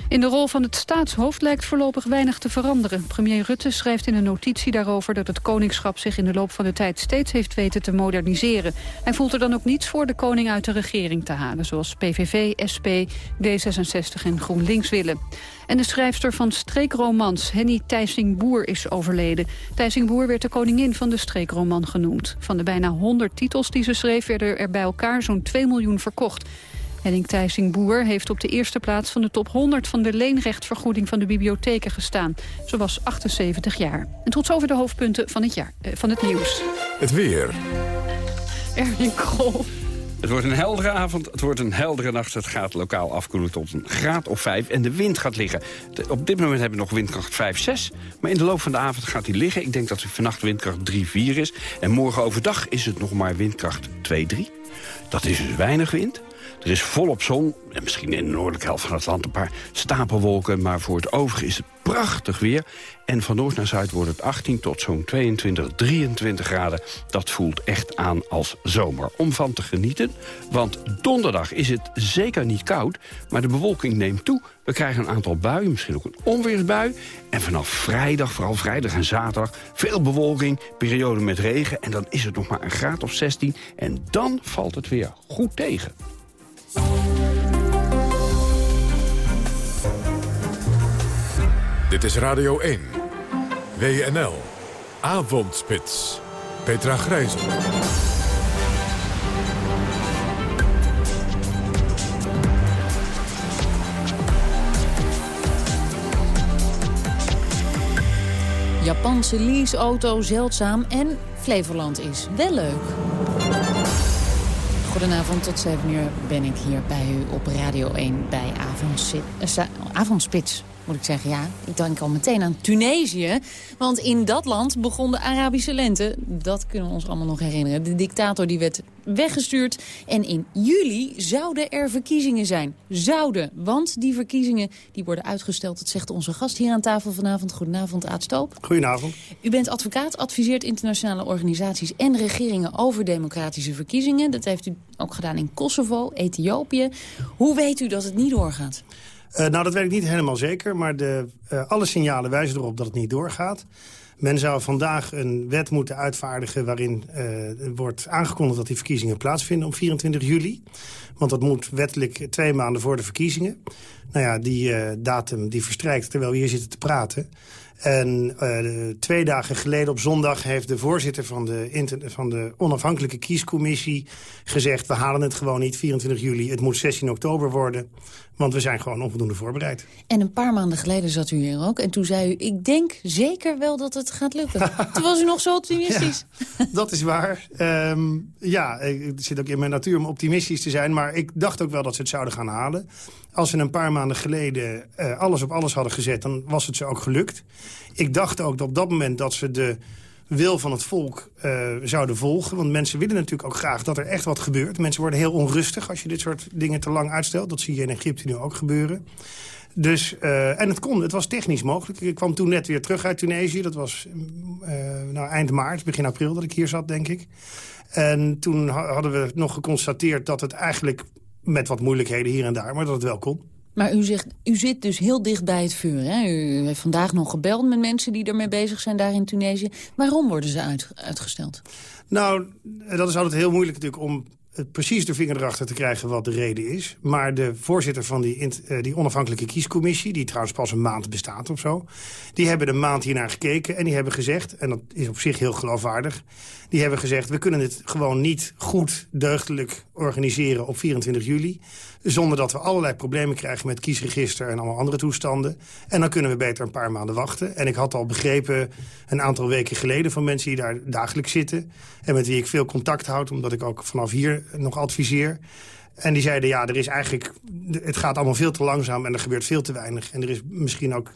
Speaker 2: In de rol van het staatshoofd lijkt voorlopig weinig te veranderen. Premier Rutte schrijft in een notitie daarover dat het koningschap zich in de loop van de tijd steeds heeft weten te moderniseren. Hij voelt er dan ook niets voor de koning uit de regering te halen, zoals PVV, SP, D66 en GroenLinks willen. En de schrijfster van streekromans, Henny Thijsing-Boer, is overleden. Thijsing-Boer werd de koningin van de streekroman genoemd. Van de bijna 100 titels die ze schreef werden er bij elkaar zo'n 2 miljoen verkocht. Henning Thijsing-Boer heeft op de eerste plaats van de top 100 van de leenrechtvergoeding van de bibliotheken gestaan. Ze was 78 jaar. En tot zover de hoofdpunten van het, jaar, eh, van het nieuws.
Speaker 27: Het weer.
Speaker 2: Erwin Krol.
Speaker 28: Het wordt een heldere avond, het wordt een heldere nacht. Het gaat lokaal afkoelen tot een graad of 5 en de wind gaat liggen. op dit moment hebben we nog windkracht 5, 6. Maar in de loop van de avond gaat die liggen. Ik denk dat er vannacht windkracht 3, 4 is. En morgen overdag is het nog maar windkracht 2, 3. Dat is dus weinig wind. Er is volop zon en misschien in de noordelijke helft van het land een paar stapelwolken. Maar voor het overige is het prachtig weer. En van noord naar zuid wordt het 18 tot zo'n 22, 23 graden. Dat voelt echt aan als zomer. Om van te genieten, want donderdag is het zeker niet koud... maar de bewolking neemt toe. We krijgen een aantal buien, misschien ook een onweersbui. En vanaf vrijdag, vooral vrijdag en zaterdag... veel bewolking, periode met regen... en dan is het nog maar een graad of 16. En dan valt het weer goed tegen.
Speaker 27: Dit is Radio 1. WNL. Avondspits. Petra Grijzel.
Speaker 24: Japanse leaseauto zeldzaam en Flevoland is wel leuk. Goedenavond, tot 7 uur ben ik hier bij u op Radio 1 bij eh, Avondspits moet ik zeggen. Ja, ik denk al meteen aan Tunesië. Want in dat land begon de Arabische lente. Dat kunnen we ons allemaal nog herinneren. De dictator die werd weggestuurd. En in juli zouden er verkiezingen zijn. Zouden, want die verkiezingen die worden uitgesteld. Dat zegt onze gast hier aan tafel vanavond. Goedenavond, Aad Stoop.
Speaker 29: Goedenavond.
Speaker 24: U bent advocaat, adviseert internationale organisaties en regeringen over democratische verkiezingen. Dat heeft u ook gedaan in Kosovo, Ethiopië. Hoe weet u dat het niet doorgaat?
Speaker 29: Uh, nou, dat weet ik niet helemaal zeker. Maar de, uh, alle signalen wijzen erop dat het niet doorgaat. Men zou vandaag een wet moeten uitvaardigen... waarin uh, wordt aangekondigd dat die verkiezingen plaatsvinden op 24 juli. Want dat moet wettelijk twee maanden voor de verkiezingen. Nou ja, die datum die verstrijkt terwijl we hier zitten te praten. En uh, twee dagen geleden op zondag heeft de voorzitter van de, van de onafhankelijke kiescommissie gezegd... we halen het gewoon niet, 24 juli, het moet 16 oktober worden. Want we zijn gewoon onvoldoende voorbereid.
Speaker 24: En een paar maanden geleden zat u hier ook. En toen zei u, ik denk zeker wel dat het gaat lukken. (laughs) toen was u nog zo optimistisch.
Speaker 29: dat is waar. Um, ja, het zit ook in mijn natuur om optimistisch te zijn. Maar ik dacht ook wel dat ze het zouden gaan halen. Als we een paar maanden geleden uh, alles op alles hadden gezet... dan was het ze ook gelukt. Ik dacht ook dat op dat moment dat ze de wil van het volk uh, zouden volgen. Want mensen willen natuurlijk ook graag dat er echt wat gebeurt. Mensen worden heel onrustig als je dit soort dingen te lang uitstelt. Dat zie je in Egypte nu ook gebeuren. Dus, uh, en het kon, het was technisch mogelijk. Ik kwam toen net weer terug uit Tunesië. Dat was uh, nou, eind maart, begin april dat ik hier zat, denk ik. En toen hadden we nog geconstateerd dat het eigenlijk met wat moeilijkheden hier en daar... maar dat het wel kon.
Speaker 24: Maar u, zegt, u zit dus heel dicht bij het vuur. Hè? U heeft vandaag nog gebeld met mensen die ermee bezig zijn daar in Tunesië. Waarom worden ze uit, uitgesteld?
Speaker 29: Nou, dat is altijd heel moeilijk natuurlijk om precies de vinger erachter te krijgen wat de reden is. Maar de voorzitter van die, uh, die onafhankelijke kiescommissie... die trouwens pas een maand bestaat of zo... die hebben een maand hiernaar gekeken en die hebben gezegd... en dat is op zich heel geloofwaardig... die hebben gezegd, we kunnen het gewoon niet goed deugdelijk organiseren op 24 juli... zonder dat we allerlei problemen krijgen met kiesregister en allemaal andere toestanden. En dan kunnen we beter een paar maanden wachten. En ik had al begrepen een aantal weken geleden van mensen die daar dagelijks zitten... en met wie ik veel contact houd, omdat ik ook vanaf hier nog adviseer... En die zeiden, ja, er is eigenlijk, het gaat allemaal veel te langzaam en er gebeurt veel te weinig. En er is misschien ook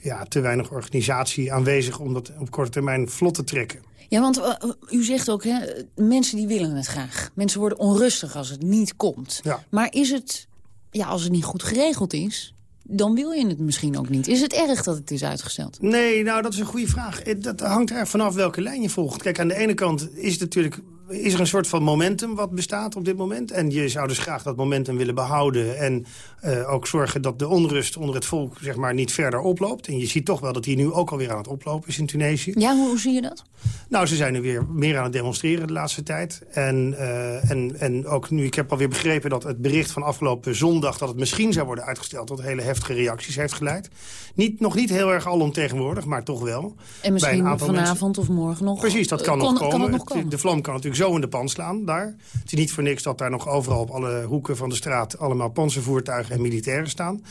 Speaker 29: ja, te weinig organisatie aanwezig om dat op korte termijn vlot te trekken.
Speaker 24: Ja, want uh, u zegt ook, hè, mensen die willen het graag. Mensen worden onrustig als het niet komt.
Speaker 29: Ja.
Speaker 24: Maar is het, ja, als het niet goed geregeld is, dan wil je het misschien ook niet. Is het erg dat het is uitgesteld?
Speaker 29: Nee, nou, dat is een goede vraag. Dat hangt er vanaf welke lijn je volgt. Kijk, aan de ene kant is het natuurlijk is er een soort van momentum wat bestaat op dit moment. En je zou dus graag dat momentum willen behouden. En uh, ook zorgen dat de onrust onder het volk zeg maar, niet verder oploopt. En je ziet toch wel dat die nu ook alweer aan het oplopen is in Tunesië.
Speaker 24: Ja, hoe, hoe zie je dat?
Speaker 29: Nou, ze zijn nu weer meer aan het demonstreren de laatste tijd. En, uh, en, en ook nu, ik heb alweer begrepen dat het bericht van afgelopen zondag... dat het misschien zou worden uitgesteld, tot hele heftige reacties heeft geleid. Niet, nog niet heel erg alomtegenwoordig, maar toch wel.
Speaker 24: En misschien vanavond of morgen nog?
Speaker 29: Precies, dat kan, nog komen. Kan nog komen. De vlam kan natuurlijk zo in de pan slaan daar. Het is niet voor niks dat daar nog overal op alle hoeken van de straat... allemaal panzervoertuigen en militairen staan.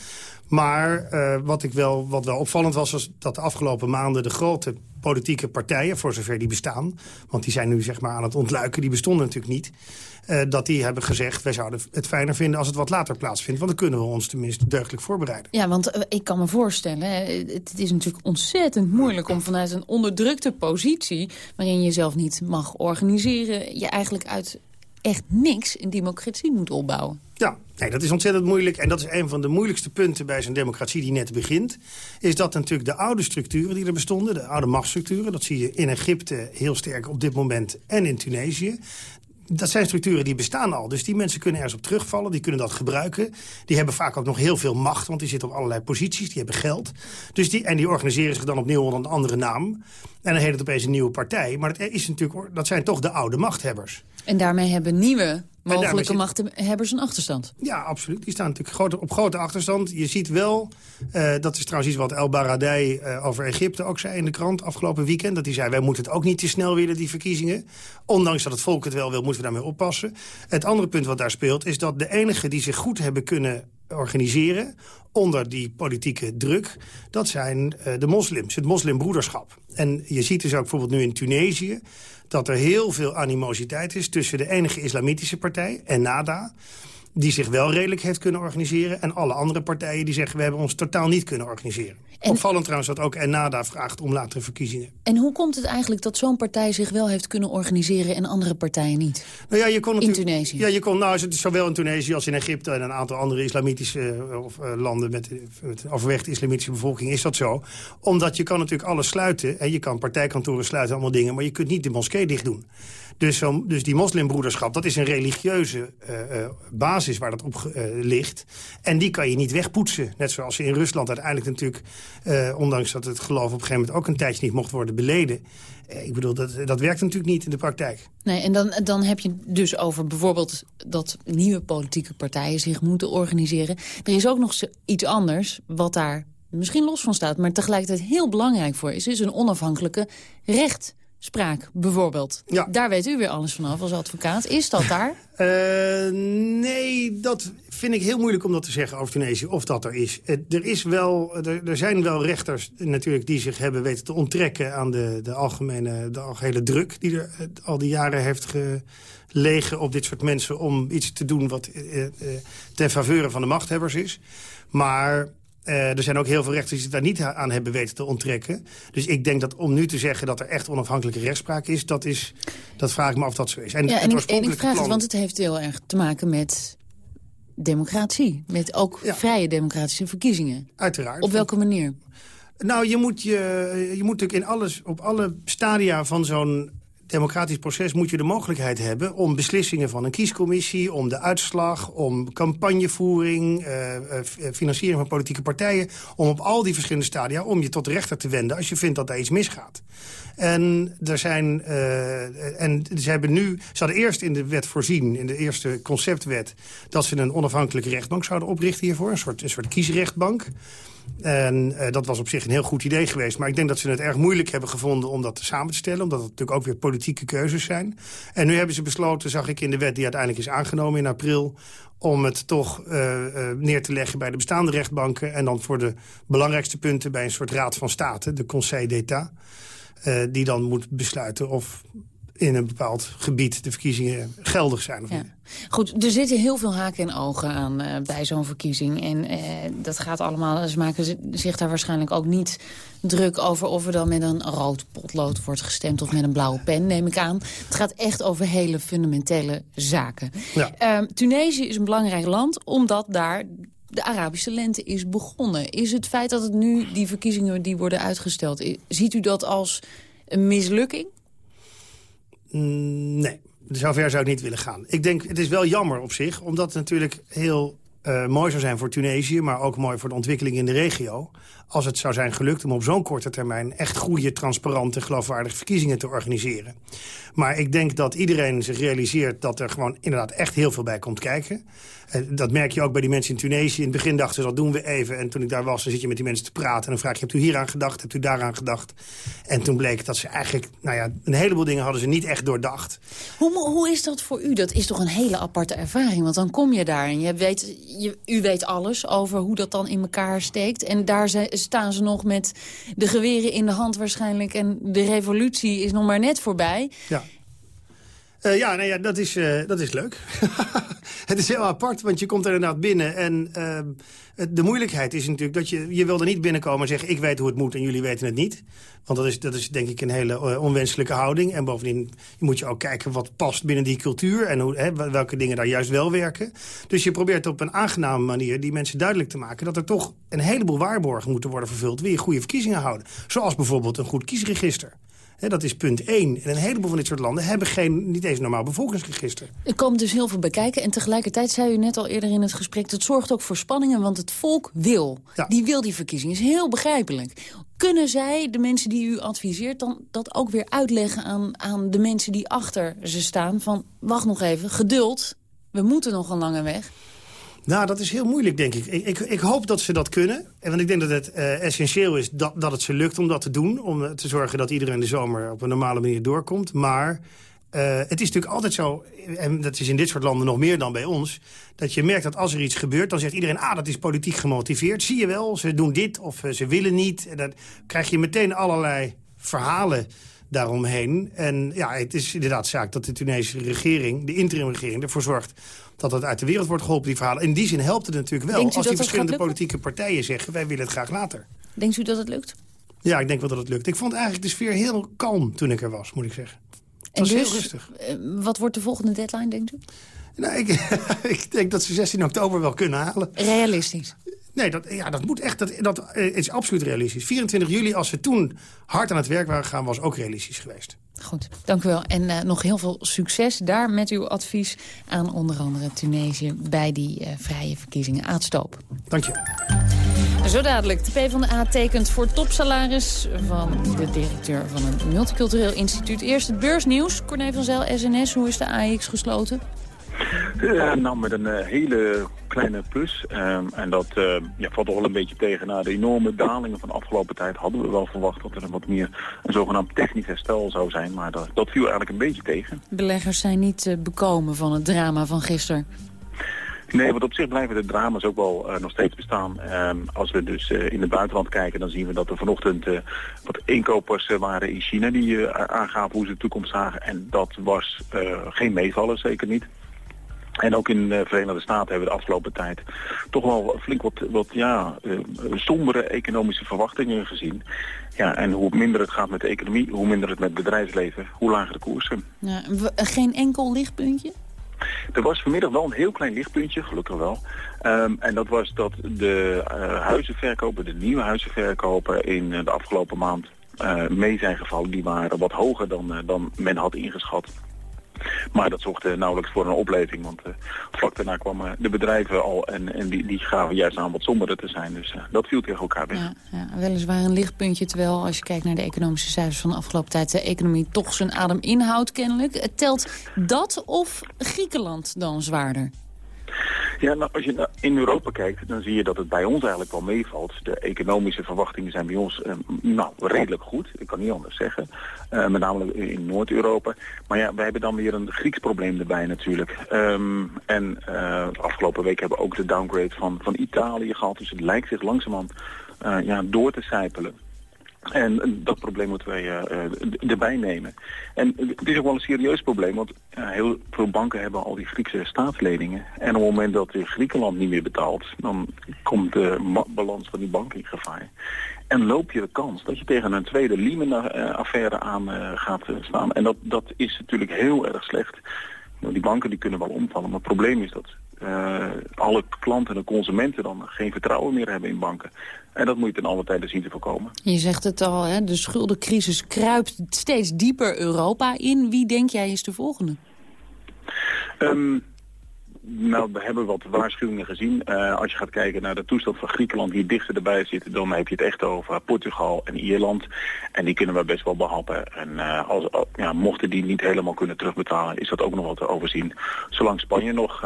Speaker 29: Maar uh, wat, ik wel, wat wel opvallend was, was dat de afgelopen maanden... de grote politieke partijen, voor zover die bestaan... want die zijn nu zeg maar aan het ontluiken, die bestonden natuurlijk niet... Uh, dat die hebben gezegd, wij zouden het fijner vinden als het wat later plaatsvindt. Want dan kunnen we ons tenminste deugdelijk voorbereiden.
Speaker 24: Ja, want uh, ik kan me voorstellen, het is natuurlijk ontzettend moeilijk... om vanuit een onderdrukte positie, waarin je jezelf niet mag organiseren... je eigenlijk uit echt niks in democratie moet opbouwen.
Speaker 29: Ja, nee, dat is ontzettend moeilijk. En dat is een van de moeilijkste punten bij zo'n democratie die net begint. Is dat natuurlijk de oude structuren die er bestonden, de oude machtsstructuren... dat zie je in Egypte heel sterk op dit moment en in Tunesië dat zijn structuren die bestaan al. Dus die mensen kunnen ergens op terugvallen, die kunnen dat gebruiken. Die hebben vaak ook nog heel veel macht, want die zitten op allerlei posities. Die hebben geld. Dus die, en die organiseren zich dan opnieuw onder een andere naam. En dan heet het opeens een nieuwe partij. Maar dat, is natuurlijk, dat zijn toch de oude machthebbers.
Speaker 24: En daarmee hebben nieuwe mogelijke zit... machthebbers een achterstand.
Speaker 29: Ja, absoluut. Die staan natuurlijk op grote achterstand. Je ziet wel, uh, dat is trouwens iets wat El Baradei uh, over Egypte ook zei in de krant afgelopen weekend. Dat hij zei, wij moeten het ook niet te snel willen, die verkiezingen. Ondanks dat het volk het wel wil, moeten we daarmee oppassen. Het andere punt wat daar speelt, is dat de enigen die zich goed hebben kunnen organiseren onder die politieke druk, dat zijn uh, de moslims, het moslimbroederschap. En je ziet dus ook bijvoorbeeld nu in Tunesië dat er heel veel animositeit is tussen de enige islamitische partij, Ennada die zich wel redelijk heeft kunnen organiseren... en alle andere partijen die zeggen... we hebben ons totaal niet kunnen organiseren. En... Opvallend trouwens dat ook Ennada vraagt om latere verkiezingen.
Speaker 24: En hoe komt het eigenlijk dat zo'n partij zich wel heeft kunnen organiseren... en andere partijen niet?
Speaker 29: Nou ja, je kon
Speaker 24: in Tunesië?
Speaker 29: Ja, je kon, nou, het zowel in Tunesië als in Egypte... en een aantal andere islamitische uh, landen met, met overwegend islamitische bevolking... is dat zo. Omdat je kan natuurlijk alles sluiten... en je kan partijkantoren sluiten, allemaal dingen... maar je kunt niet de moskee dicht doen. Dus, dus die moslimbroederschap, dat is een religieuze uh, uh, basis waar dat op uh, ligt. En die kan je niet wegpoetsen. Net zoals in Rusland uiteindelijk natuurlijk... ondanks dat het geloof op een gegeven moment ook een tijdje niet mocht worden beleden. ik bedoel, dat, dat werkt natuurlijk niet in de praktijk.
Speaker 24: Nee, en dan, dan heb je dus over bijvoorbeeld dat nieuwe politieke partijen zich moeten organiseren. Er is ook nog iets anders wat daar misschien los van staat... maar tegelijkertijd heel belangrijk voor is, is een onafhankelijke recht spraak, bijvoorbeeld. Ja. Daar weet u weer alles vanaf als advocaat. Is dat daar?
Speaker 29: Uh, (laughs) nee, dat vind ik heel moeilijk om dat te zeggen over Tunesië, of dat er is. Uh, er, is wel, er, er, zijn wel rechters natuurlijk die zich hebben weten te onttrekken... aan de, de, algemene, de algehele druk die er al die jaren heeft gelegen op dit soort mensen... om iets te doen wat ten faveur van de machthebbers is. Maar uh, er zijn ook heel veel rechters die zich daar niet aan hebben weten te onttrekken. Dus ik denk dat om nu te zeggen dat er echt onafhankelijke rechtspraak is... dat, is, dat vraag ik me af of dat zo is.
Speaker 24: En, ja, en, ik, en ik vraag plan... het, want het heeft heel erg te maken met democratie. Met ook ja. vrije democratische verkiezingen.
Speaker 29: Uiteraard.
Speaker 24: Op welke manier?
Speaker 29: Nou, je moet, je, je moet natuurlijk in alles, op alle stadia van zo'n democratisch proces moet je de mogelijkheid hebben... om beslissingen van een kiescommissie, om de uitslag... om campagnevoering, uh, financiering van politieke partijen... om op al die verschillende stadia om je tot de rechter te wenden... als je vindt dat er iets misgaat. En, er zijn, uh, en ze hebben nu, ze hadden eerst in de wet voorzien, in de eerste conceptwet, dat ze een onafhankelijke rechtbank zouden oprichten hiervoor. Een soort, een soort kiesrechtbank. En uh, dat was op zich een heel goed idee geweest. Maar ik denk dat ze het erg moeilijk hebben gevonden om dat samen te stellen. Omdat het natuurlijk ook weer politieke keuzes zijn. En nu hebben ze besloten, zag ik in de wet die uiteindelijk is aangenomen in april om het toch uh, uh, neer te leggen bij de bestaande rechtbanken... en dan voor de belangrijkste punten bij een soort raad van state, de Conseil d'État... Die dan moet besluiten of in een bepaald gebied de verkiezingen geldig zijn. Of
Speaker 24: Ja.
Speaker 29: niet.
Speaker 24: Goed, er zitten heel veel haken en ogen aan uh, bij zo'n verkiezing. En uh, dat gaat allemaal, ze maken zich daar waarschijnlijk ook niet druk over... of er dan met een rood potlood wordt gestemd of met een blauwe pen, neem ik aan. Het gaat echt over hele fundamentele zaken.
Speaker 29: Ja.
Speaker 24: Uh, Tunesië is een belangrijk land, omdat daar de Arabische lente is begonnen. Is het feit dat het nu die verkiezingen die worden uitgesteld... ziet u dat als een mislukking?
Speaker 29: Mm, nee, zover zou ik niet willen gaan. Ik denk, het is wel jammer op zich, omdat het natuurlijk heel uh, mooi zou zijn voor Tunesië... maar ook mooi voor de ontwikkeling in de regio... als het zou zijn gelukt om op zo'n korte termijn... echt goede, transparante, geloofwaardige verkiezingen te organiseren. Maar ik denk dat iedereen zich realiseert dat er gewoon inderdaad echt heel veel bij komt kijken. En dat merk je ook bij die mensen in Tunesië. In het begin dachten ze, dat doen we even. En toen ik daar was, dan zit je met die mensen te praten. En dan vraag je, hebt u hier aan gedacht? Hebt u daaraan gedacht? En toen bleek dat ze eigenlijk, nou ja, een heleboel dingen hadden ze niet echt doordacht.
Speaker 24: Hoe, hoe is dat voor u? Dat is toch een hele aparte ervaring? Want dan kom je daar en je weet, je, u weet alles over hoe dat dan in elkaar steekt. En daar ze, staan ze nog met de geweren in de hand waarschijnlijk. En de revolutie is nog maar net voorbij.
Speaker 29: Ja. Uh, ja, nee, ja, dat, is, uh, dat is leuk. (laughs) het is heel apart, want je komt er inderdaad binnen. En uh, de moeilijkheid is natuurlijk dat je... je wil er niet binnenkomen en zeggen... ik weet hoe het moet en jullie weten het niet. Want dat is, dat is denk ik een hele onwenselijke houding. En bovendien moet je ook kijken wat past binnen die cultuur... en hoe, hè, welke dingen daar juist wel werken. Dus je probeert op een aangename manier die mensen duidelijk te maken... dat er toch een heleboel waarborgen moeten worden vervuld... je goede verkiezingen houden. Zoals bijvoorbeeld een goed kiesregister. He, dat is punt 1. En een heleboel van dit soort landen hebben geen, niet eens een normaal bevolkingsregister.
Speaker 24: Er komt dus heel veel bij kijken. En tegelijkertijd zei u net al eerder in het gesprek... dat zorgt ook voor spanningen, want het volk wil. Ja. Die wil die verkiezingen. is heel begrijpelijk. Kunnen zij, de mensen die u adviseert... dan dat ook weer uitleggen aan, aan de mensen die achter ze staan... van wacht nog even, geduld, we moeten nog een lange weg...
Speaker 29: Nou, dat is heel moeilijk, denk ik. Ik, ik, ik hoop dat ze dat kunnen. En want ik denk dat het uh, essentieel is dat, dat het ze lukt om dat te doen. Om te zorgen dat iedereen de zomer op een normale manier doorkomt. Maar uh, het is natuurlijk altijd zo, en dat is in dit soort landen nog meer dan bij ons... dat je merkt dat als er iets gebeurt, dan zegt iedereen... ah, dat is politiek gemotiveerd. Zie je wel, ze doen dit of ze willen niet. En dan krijg je meteen allerlei verhalen daaromheen. En ja, het is inderdaad zaak dat de Tunesische regering, de interimregering... ervoor zorgt dat het uit de wereld wordt geholpen, die verhalen. In die zin helpt het natuurlijk wel als die verschillende politieke partijen zeggen... wij willen het graag later.
Speaker 24: Denkt u dat het lukt?
Speaker 29: Ja, ik denk wel dat het lukt. Ik vond eigenlijk de sfeer heel kalm toen ik er was, moet ik zeggen. Het
Speaker 24: en
Speaker 29: was
Speaker 24: dus,
Speaker 29: heel rustig.
Speaker 24: Wat wordt de volgende deadline, denkt u?
Speaker 29: Nou, ik, (laughs) ik denk dat ze 16 oktober wel kunnen halen.
Speaker 24: Realistisch?
Speaker 29: Nee, dat, ja, dat moet echt. Dat, dat is absoluut realistisch. 24 juli, als ze toen hard aan het werk waren gegaan, was ook realistisch geweest.
Speaker 24: Goed, dank u wel. En uh, nog heel veel succes daar met uw advies aan onder andere Tunesië bij die uh, vrije verkiezingen. Aadstoop.
Speaker 29: Dank je.
Speaker 24: Zo dadelijk. De PvdA tekent voor topsalaris van de directeur van een multicultureel instituut. Eerst het beursnieuws. Corné van Zijl, SNS. Hoe is de AX gesloten?
Speaker 30: Uh, nou, met een uh, hele kleine plus. Um, en dat uh, ja, valt toch wel een beetje tegen. Na de enorme dalingen van de afgelopen tijd hadden we wel verwacht dat er een wat meer een zogenaamd technisch herstel zou zijn. Maar dat, dat viel eigenlijk een beetje tegen.
Speaker 24: Beleggers zijn niet bekomen van het drama van gisteren.
Speaker 30: Nee, want op zich blijven de drama's ook wel uh, nog steeds bestaan. Um, als we dus uh, in het buitenland kijken, dan zien we dat er vanochtend uh, wat inkopers waren in China die aangaven hoe ze de toekomst zagen. En dat was geen meevallen, zeker niet. En ook in de Verenigde Staten hebben we de afgelopen tijd toch wel flink wat, wat ja, uh, sombere economische verwachtingen gezien. Ja, en hoe minder het gaat met de economie, hoe minder het met het bedrijfsleven, hoe lager de koersen.
Speaker 24: Ja, geen enkel lichtpuntje?
Speaker 30: Er was vanmiddag wel een heel klein lichtpuntje, gelukkig wel. Um, en dat was dat de uh, huizenverkopen, de nieuwe huizenverkopen in uh, de afgelopen maand mee zijn gevallen, die waren wat hoger dan, dan men had ingeschat. Maar dat zorgde nauwelijks voor een opleving, want uh, vlak daarna kwamen de bedrijven al en, en die, die gaven juist aan wat somberder te zijn. Dus uh, dat viel tegen elkaar weg.
Speaker 24: Ja, ja, weliswaar een lichtpuntje, terwijl als je kijkt naar de economische cijfers van de afgelopen tijd, de economie toch zijn adem inhoudt kennelijk. Telt dat of Griekenland dan zwaarder?
Speaker 30: Ja, nou, als je in Europa kijkt, dan zie je dat het bij ons eigenlijk wel meevalt. De economische verwachtingen zijn bij ons eh, nou, redelijk goed. Ik kan niet anders zeggen. Uh, met name in Noord-Europa. Maar ja, wij hebben dan weer een Grieks probleem erbij natuurlijk. Um, en uh, afgelopen week hebben we ook de downgrade van, van Italië gehad. Dus het lijkt zich langzamerhand uh, ja, door te sijpelen. En dat probleem moeten wij uh, erbij nemen. En het is ook wel een serieus probleem, want heel veel banken hebben al die Griekse staatsleningen. En op het moment dat Griekenland niet meer betaalt, dan komt de balans van die bank in gevaar. En loop je de kans dat je tegen een tweede Lehman-affaire aan gaat staan. En dat, dat is natuurlijk heel erg slecht. Die banken die kunnen wel omvallen, maar het probleem is dat uh, alle klanten en consumenten dan geen vertrouwen meer hebben in banken. En dat moet je ten alle tijde zien te voorkomen.
Speaker 24: Je zegt het al, hè? de schuldencrisis kruipt steeds dieper Europa in. Wie denk jij is de volgende?
Speaker 30: Um, nou, we hebben wat waarschuwingen gezien. Uh, als je gaat kijken naar de toestand van Griekenland, die dichter erbij zit, dan heb je het echt over Portugal en Ierland. En die kunnen we best wel behappen. En uh, als, uh, ja, mochten die niet helemaal kunnen terugbetalen, is dat ook nog wel te overzien. Zolang Spanje nog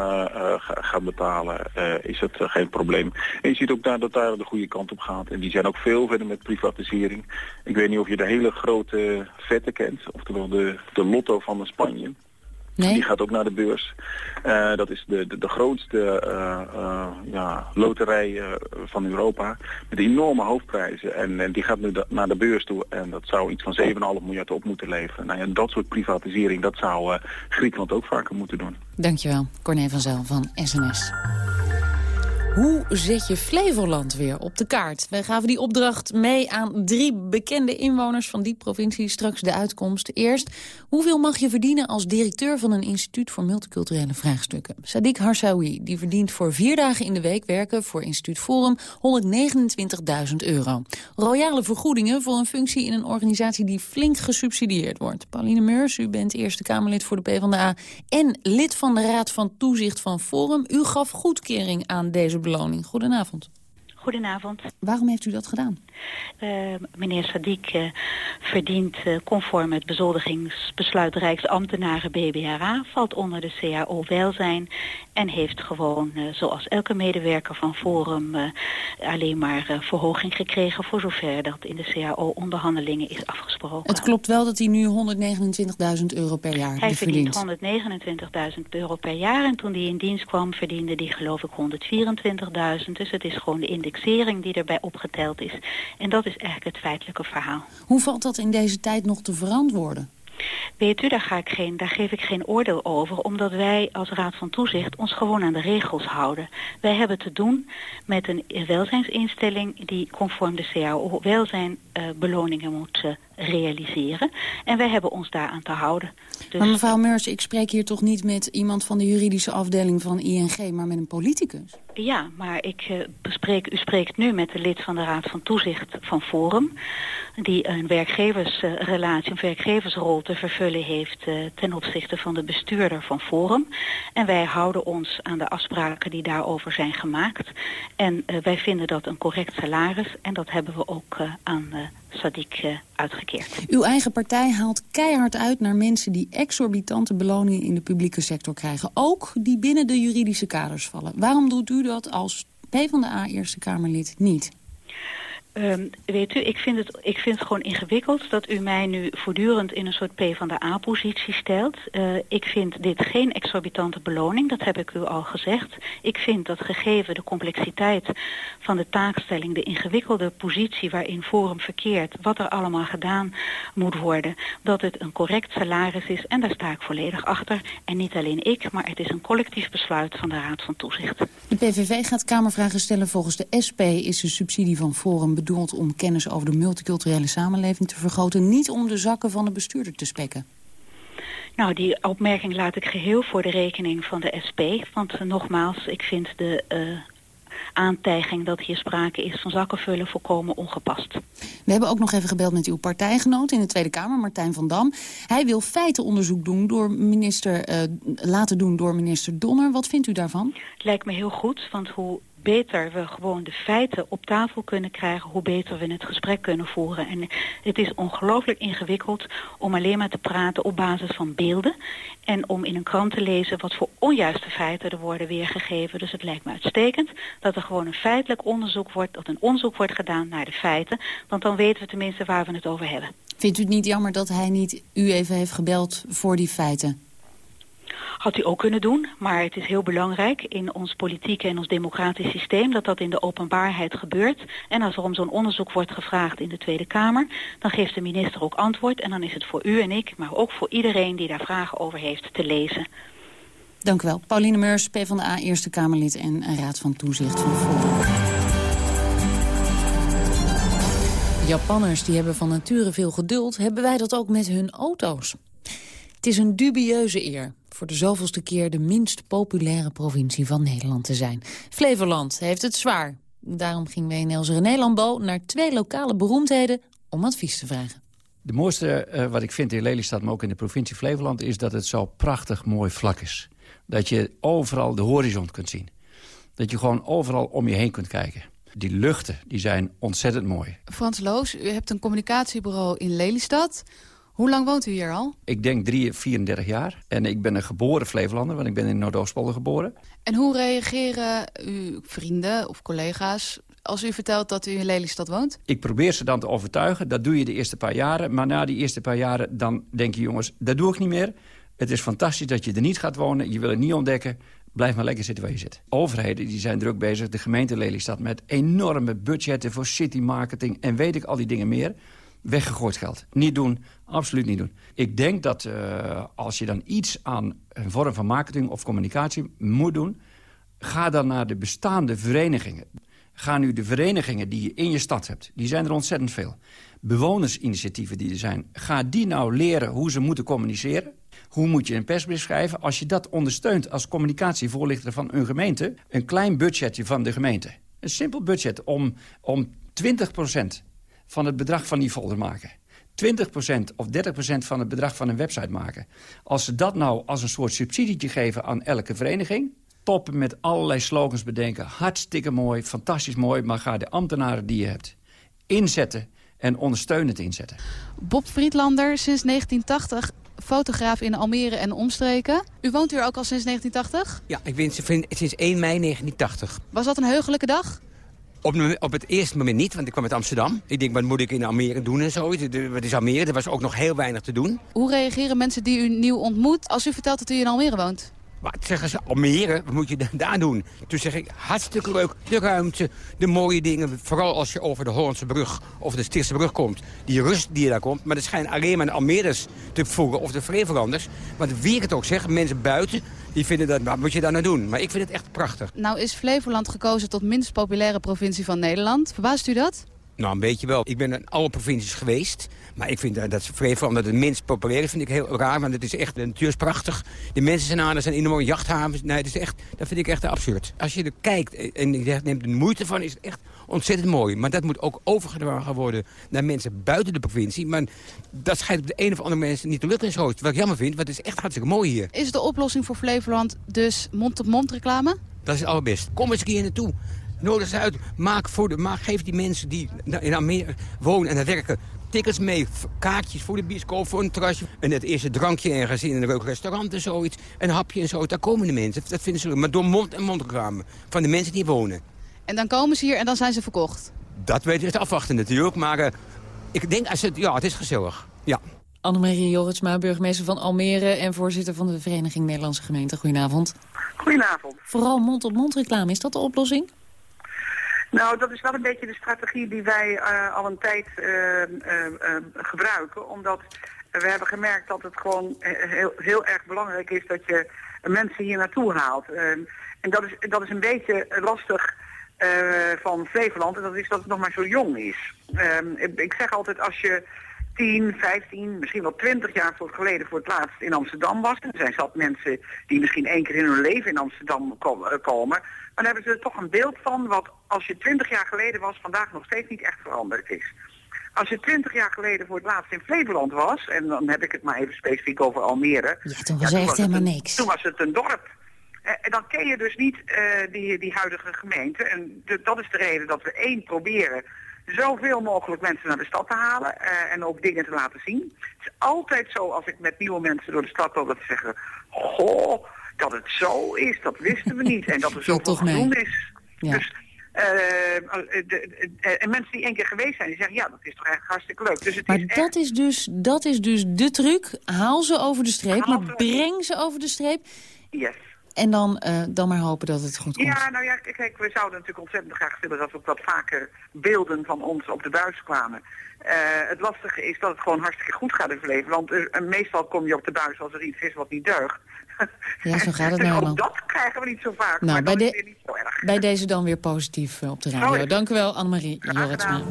Speaker 30: gaat betalen, is dat geen probleem. En je ziet ook daar dat daar de goede kant op gaat. En die zijn ook veel verder met privatisering. Ik weet niet of je de hele grote vette kent, oftewel de, de lotto van Spanje.
Speaker 24: Nee?
Speaker 30: Die gaat ook naar de beurs. Uh, dat is de, de, de grootste uh, uh, ja, loterij van Europa. Met enorme hoofdprijzen. En, en die gaat nu naar de beurs toe. En dat zou iets van 7,5 miljard op moeten leveren. Nou ja, dat soort privatisering, dat zou Griekenland ook vaker moeten doen.
Speaker 24: Dankjewel, Corné van Zel van SNS. Hoe zet je Flevoland weer op de kaart? Wij gaven die opdracht mee aan drie bekende inwoners van die provincie. Straks de uitkomst. Eerst, hoeveel mag je verdienen als directeur van een instituut voor multiculturele vraagstukken? Sadiq Harsawi, die verdient voor vier dagen in de week werken voor instituut Forum 129.000 euro. Royale vergoedingen voor een functie in een organisatie die flink gesubsidieerd wordt. Pauline Meurs, u bent Eerste Kamerlid voor de PvdA en lid van de Raad van Toezicht van Forum. U gaf goedkering aan deze beloning. Goedenavond.
Speaker 31: Goedenavond.
Speaker 24: Waarom heeft u dat gedaan?
Speaker 31: Uh, meneer Sadiq uh, verdient uh, conform het bezoldigingsbesluit Rijksambtenaren BBRA... valt onder de CAO welzijn en heeft gewoon, zoals elke medewerker van Forum... alleen maar verhoging gekregen voor zover dat in de CAO-onderhandelingen is afgesproken.
Speaker 24: Het klopt wel dat hij nu 129.000 euro per jaar
Speaker 31: hij
Speaker 24: verdient?
Speaker 31: Hij verdient 129.000 euro per jaar en toen hij in dienst kwam verdiende hij geloof ik 124.000. Dus het is gewoon de indexering die erbij opgeteld is. En dat is eigenlijk het feitelijke verhaal.
Speaker 24: Hoe valt dat in deze tijd nog te verantwoorden?
Speaker 31: Weet u, daar, ga ik geen, daar geef ik geen oordeel over, omdat wij als Raad van Toezicht ons gewoon aan de regels houden. Wij hebben te doen met een welzijnsinstelling die conform de CAO welzijn beloningen moet uh, realiseren. En wij hebben ons daaraan te houden.
Speaker 24: Dus... Maar mevrouw Meurs, ik spreek hier toch niet met iemand van de juridische afdeling van ING, maar met een politicus?
Speaker 31: Ja, maar ik uh, bespreek, u spreekt nu met de lid van de Raad van Toezicht van Forum, die een werkgeversrelatie, een werkgeversrol te vervullen heeft uh, ten opzichte van de bestuurder van Forum. En wij houden ons aan de afspraken die daarover zijn gemaakt. En uh, wij vinden dat een correct salaris en dat hebben we ook aan Sadiq uh, uitgekeerd.
Speaker 24: Uw eigen partij haalt keihard uit naar mensen die exorbitante beloningen in de publieke sector krijgen. Ook die binnen de juridische kaders vallen. Waarom doet u dat als PvdA Eerste Kamerlid niet?
Speaker 31: Um, weet u, ik vind, het, ik vind het gewoon ingewikkeld dat u mij nu voortdurend in een soort P van de A-positie stelt. Uh, ik vind dit geen exorbitante beloning, dat heb ik u al gezegd. Ik vind dat gegeven de complexiteit van de taakstelling, de ingewikkelde positie waarin Forum verkeert, wat er allemaal gedaan moet worden, dat het een correct salaris is en daar sta ik volledig achter. En niet alleen ik, maar het is een collectief besluit van de Raad van Toezicht.
Speaker 24: De PVV gaat Kamervragen stellen. Volgens de SP is de subsidie van Forum bedoeld om kennis over de multiculturele samenleving te vergroten. Niet om de zakken van de bestuurder te spekken.
Speaker 31: Nou, die opmerking laat ik geheel voor de rekening van de SP. Want uh, nogmaals, ik vind de uh, aantijging dat hier sprake is van zakkenvullen volkomen ongepast.
Speaker 24: We hebben ook nog even gebeld met uw partijgenoot in de Tweede Kamer, Martijn van Dam. Hij wil feitenonderzoek doen door minister, uh, laten doen door minister Donner. Wat vindt u daarvan?
Speaker 31: Het lijkt me heel goed, want hoe beter we gewoon de feiten op tafel kunnen krijgen, hoe beter we het gesprek kunnen voeren. En het is ongelooflijk ingewikkeld om alleen maar te praten op basis van beelden en om in een krant te lezen wat voor onjuiste feiten er worden weergegeven. Dus het lijkt me uitstekend dat er gewoon een feitelijk onderzoek wordt, dat een onderzoek wordt gedaan naar de feiten, want dan weten we tenminste waar we het over hebben.
Speaker 24: Vindt u het niet jammer dat hij niet u even heeft gebeld voor die feiten?
Speaker 31: Had u ook kunnen doen, maar het is heel belangrijk in ons politieke en ons democratisch systeem dat dat in de openbaarheid gebeurt. En als er om zo'n onderzoek wordt gevraagd in de Tweede Kamer, dan geeft de minister ook antwoord. En dan is het voor u en ik, maar ook voor iedereen die daar vragen over heeft, te lezen.
Speaker 24: Dank u wel. Pauline Meurs, PvdA Eerste Kamerlid en Raad van Toezicht van Forum. Japanners die hebben van nature veel geduld. Hebben wij dat ook met hun auto's? Het is een dubieuze eer voor de zoveelste keer de minst populaire provincie van Nederland te zijn. Flevoland heeft het zwaar. Daarom ging WNL's René Lambeau naar twee lokale beroemdheden om advies te vragen.
Speaker 32: De mooiste uh, wat ik vind in Lelystad, maar ook in de provincie Flevoland... is dat het zo prachtig mooi vlak is. Dat je overal de horizon kunt zien. Dat je gewoon overal om je heen kunt kijken. Die luchten die zijn ontzettend mooi.
Speaker 33: Frans Loos, u hebt een communicatiebureau in Lelystad. Hoe lang woont u hier al?
Speaker 32: Ik denk 3, 34 jaar. En ik ben een geboren Flevolander, want ik ben in Noordoostpolder geboren.
Speaker 33: En hoe reageren uw vrienden of collega's als u vertelt dat u in Lelystad woont?
Speaker 32: Ik probeer ze dan te overtuigen. Dat doe je de eerste paar jaren. Maar na die eerste paar jaren dan denk je, jongens, dat doe ik niet meer. Het is fantastisch dat je er niet gaat wonen. Je wil het niet ontdekken. Blijf maar lekker zitten waar je zit. Overheden die zijn druk bezig, de gemeente Lelystad... met enorme budgetten voor city marketing en weet ik al die dingen meer weggegooid geld. Niet doen, absoluut niet doen. Ik denk dat uh, als je dan iets aan een vorm van marketing of communicatie moet doen... ga dan naar de bestaande verenigingen. Ga nu de verenigingen die je in je stad hebt, die zijn er ontzettend veel. Bewonersinitiatieven die er zijn, ga die nou leren hoe ze moeten communiceren. Hoe moet je een persbrief schrijven? Als je dat ondersteunt als communicatievoorlichter van een gemeente... een klein budgetje van de gemeente. Een simpel budget om, om 20 van het bedrag van die folder maken. 20% of 30% van het bedrag van een website maken. Als ze dat nou als een soort subsidietje geven aan elke vereniging... toppen met allerlei slogans bedenken. Hartstikke mooi, fantastisch mooi... maar ga de ambtenaren die je hebt inzetten en ondersteunend inzetten.
Speaker 33: Bob Friedlander, sinds 1980 fotograaf in Almere en omstreken. U woont hier ook al sinds 1980?
Speaker 34: Ja, ik ben sinds 1 mei 1980.
Speaker 33: Was dat een heugelijke dag?
Speaker 34: Op, op, het eerste moment niet, want ik kwam uit Amsterdam. Ik denk, wat moet ik in Almere doen en zo? Wat is Almere? Er was ook nog heel weinig te doen.
Speaker 33: Hoe reageren mensen die u nieuw ontmoet als u vertelt dat u in Almere woont?
Speaker 34: Wat zeggen ze? Almere? Wat moet je daar doen? Toen zeg ik, hartstikke leuk. De ruimte, de mooie dingen. Vooral als je over de Hollandse brug of de Stichtse brug komt. Die rust die je daar komt. Maar dat schijnt alleen maar de Almeres te voegen of de Flevolanders. Want wie ik het ook zeg, mensen buiten die vinden dat, wat moet je daar nou doen? Maar ik vind het echt prachtig.
Speaker 33: Nou is Flevoland gekozen tot minst populaire provincie van Nederland. Verbaast u dat?
Speaker 34: Nou, een beetje wel. Ik ben in alle provincies geweest. Maar ik vind dat Flevoland dat het minst populair is, vind ik heel raar. Want het is echt, de natuur is prachtig. De mensen zijn aan, er zijn enorme jachthavens. Nee, dat, is echt, dat vind ik echt absurd. Als je er kijkt en je neemt de moeite van, is het echt ontzettend mooi. Maar dat moet ook overgedragen worden naar mensen buiten de provincie. Maar dat schijnt op de een of andere mensen niet te lukken in Wat ik jammer vind, want het is echt hartstikke mooi hier.
Speaker 33: Is de oplossing voor Flevoland dus mond-op-mond reclame?
Speaker 34: Dat is het allerbest. Kom eens een keer naartoe. Nodig ze uit. Maak voor de, maak, geef die mensen die in Amerika wonen en werken tickets mee, kaartjes voor de bioscoop, voor een terrasje. En het eerste drankje ergens in een leuk restaurant en zoiets. Een hapje en zo, daar komen de mensen. Dat vinden ze leuk. Maar door mond en mond reclame van de mensen die wonen.
Speaker 33: En dan komen ze hier en dan zijn ze verkocht?
Speaker 34: Dat weten we te afwachten natuurlijk. Maar uh, ik denk, als het, ja, het is gezellig. Ja.
Speaker 24: Annemarie Jorritsma, burgemeester van Almere... en voorzitter van de Vereniging Nederlandse Gemeenten. Goedenavond.
Speaker 35: Goedenavond.
Speaker 24: Vooral mond-op-mond reclame, is dat de oplossing?
Speaker 35: Nou, dat is wel een beetje de strategie die wij uh, al een tijd uh, uh, gebruiken. Omdat we hebben gemerkt dat het gewoon heel, heel erg belangrijk is dat je mensen hier naartoe haalt. Ehm, en dat is, dat is een beetje lastig van Flevoland. En dat is dat het nog maar zo jong is. Ehm, ik zeg altijd als je 10, 15, misschien wel 20 jaar voor geleden voor het laatst in Amsterdam was. Er zijn zat mensen die misschien één keer in hun leven in Amsterdam eh, komen. Dan hebben ze er toch een beeld van wat als je 20 jaar geleden was, vandaag nog steeds niet echt veranderd is. Als je 20 jaar geleden voor het laatst in Flevoland was, en dan heb ik het maar even specifiek over Almere.
Speaker 24: Ja, toen was ja, echt helemaal niks.
Speaker 35: Toen was het een dorp. En dan ken je dus niet uh, die, die huidige gemeente. En de, dat is de reden dat we één proberen zoveel mogelijk mensen naar de stad te halen uh, en ook dingen te laten zien. Het is altijd zo als ik met nieuwe mensen door de stad loop dat ze zeggen, goh, dat het zo is, dat wisten we niet. En dat er (laughs) zoveel doen is. Ja. Dus uh, de, en mensen die één keer geweest zijn, die zeggen, ja, dat is toch eigenlijk hartstikke leuk. Dus het
Speaker 24: maar
Speaker 35: is
Speaker 24: dat,
Speaker 35: echt...
Speaker 24: is dus, dat is dus de truc. Haal ze over de streep, Haal maar breng ze over de streep.
Speaker 35: Yes.
Speaker 24: En dan, uh, dan maar hopen dat het goed komt.
Speaker 35: Ja, nou ja, kijk, we zouden natuurlijk ontzettend graag willen dat we wat vaker beelden van ons op de buis kwamen. Uh, het lastige is dat het gewoon hartstikke goed gaat in Flevoland. Uh, meestal kom je op de buis als er iets is wat niet deugt. (laughs)
Speaker 24: Ja, zo gaat het nou
Speaker 35: dat krijgen we niet zo vaak,
Speaker 24: nou,
Speaker 35: maar
Speaker 24: bij,
Speaker 35: de, niet zo erg.
Speaker 24: bij deze dan weer positief op de radio. Dank u wel, Annemarie Jorritsma.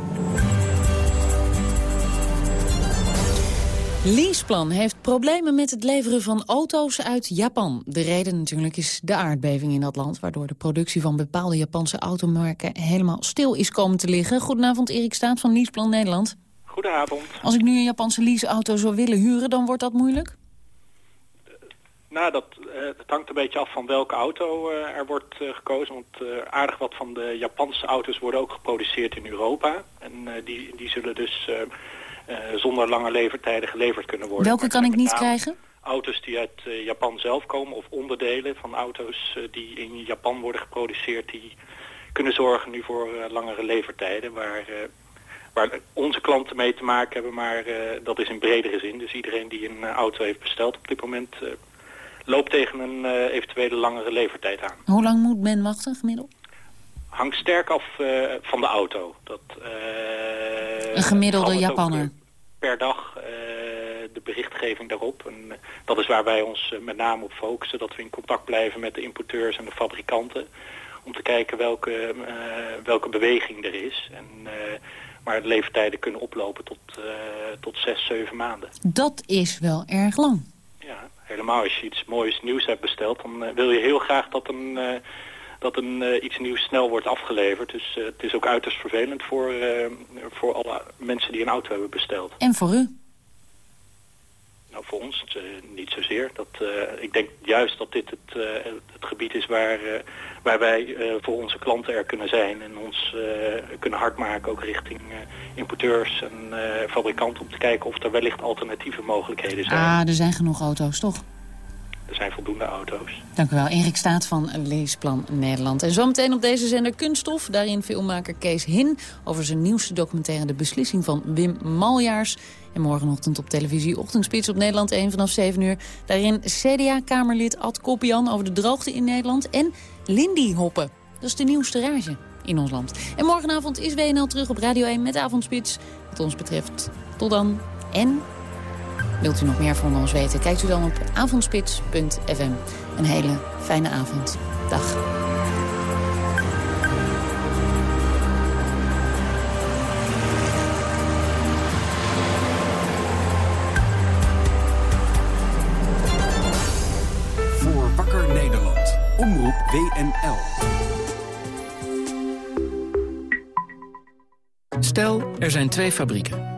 Speaker 24: Leaseplan heeft problemen met het leveren van auto's uit Japan. De reden natuurlijk is de aardbeving in dat land... waardoor de productie van bepaalde Japanse automerken helemaal stil is komen te liggen. Goedenavond, Erik Staat van Leaseplan Nederland.
Speaker 36: Goedenavond.
Speaker 24: Als ik nu een Japanse leaseauto zou willen huren, dan wordt dat moeilijk?
Speaker 36: Nou, dat, uh, het hangt een beetje af van welke auto uh, er wordt uh, gekozen. Want aardig wat van de Japanse auto's worden ook geproduceerd in Europa. En die, die zullen dus zonder lange levertijden geleverd kunnen worden.
Speaker 24: Welke kan ik niet krijgen?
Speaker 36: Auto's die uit Japan zelf komen of onderdelen van auto's die in Japan worden geproduceerd... die kunnen zorgen nu voor langere levertijden waar, waar onze klanten mee te maken hebben. Maar dat is in bredere zin. Dus iedereen die een auto heeft besteld op dit moment loopt tegen een eventuele langere levertijd aan.
Speaker 24: Hoe lang moet men wachten gemiddeld?
Speaker 36: Hangt sterk af van de auto. Dat,
Speaker 24: een gemiddelde Japanner?
Speaker 36: per dag uh, de berichtgeving daarop. En uh, dat is waar wij ons uh, met name op focussen. Dat we in contact blijven met de importeurs en de fabrikanten. Om te kijken welke, welke beweging er is. En, maar de leeftijden kunnen oplopen tot, tot zes, zeven maanden.
Speaker 24: Dat is wel erg lang.
Speaker 36: Helemaal als je iets moois nieuws hebt besteld. Dan wil je heel graag dat een dat een, uh, iets nieuws snel wordt afgeleverd. Dus het is ook uiterst vervelend voor, voor alle mensen die een auto hebben besteld.
Speaker 24: En voor u?
Speaker 36: Nou, voor ons niet zozeer. Dat, ik denk juist dat dit het, het gebied is waar, waar wij voor onze klanten er kunnen zijn. En ons kunnen hard maken ook richting importeurs en fabrikanten... om te kijken of er wellicht alternatieve mogelijkheden zijn.
Speaker 24: Ah, er zijn genoeg auto's, toch?
Speaker 36: Zijn voldoende auto's.
Speaker 24: Dank u wel. Erik Staat van Leesplan Nederland. En zometeen op deze zender Kunststof. Daarin filmmaker Kees Hin over zijn nieuwste documentaire De Beslissing van Wim Maljaars. En morgenochtend op televisie Ochtendspits op Nederland 1 vanaf 7 uur. Daarin CDA-kamerlid Ad Koppian over de droogte in Nederland. En Lindy Hoppen. Dat is de nieuwste rage in ons land. En morgenavond is WNL terug op Radio 1 met Avondspits. Wat ons betreft, tot dan. En Wilt u nog meer van ons weten? Kijkt u dan op avondspits.fm. Een hele fijne avond. Dag.
Speaker 37: Voor Wakker Nederland. Omroep WNL.
Speaker 38: Stel, er zijn twee fabrieken.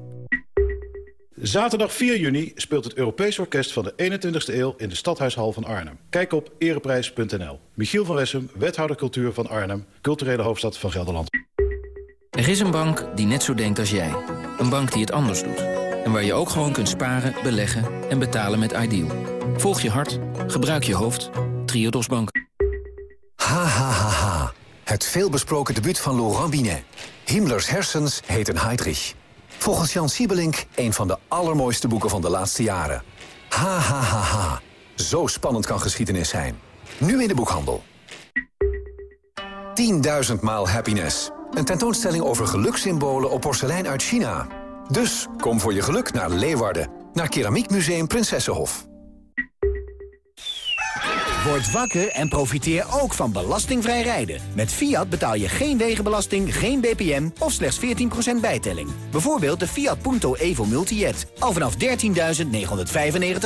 Speaker 39: Zaterdag 4 juni speelt het Europees Orkest van de 21ste eeuw in de Stadhuishal van Arnhem. Kijk op ereprijs.nl. Michiel van Wessem, wethouder cultuur van Arnhem, culturele hoofdstad van Gelderland.
Speaker 38: Er is een bank die net zo denkt als jij. Een bank die het anders doet. En waar je ook gewoon kunt sparen, beleggen en betalen met Ideal. Volg je hart, gebruik je hoofd. Triodos Bank.
Speaker 40: Ha, ha, ha, ha. Het veelbesproken debuut van Laurent Binet. Himmlers hersens heten Heydrich. Volgens Jan Siebelink een van de allermooiste boeken van de laatste jaren. Ha, ha, ha, ha. Zo spannend kan geschiedenis zijn. Nu in de boekhandel. 10.000 maal happiness. Een tentoonstelling over gelukssymbolen op porselein uit China. Dus kom voor je geluk naar Leeuwarden. Naar Keramiekmuseum Prinsessenhof.
Speaker 41: Word wakker en profiteer ook van belastingvrij rijden. Met Fiat betaal je geen wegenbelasting, geen BPM of slechts 14% bijtelling. Bijvoorbeeld de Fiat Punto Evo Multijet. Al vanaf 13.995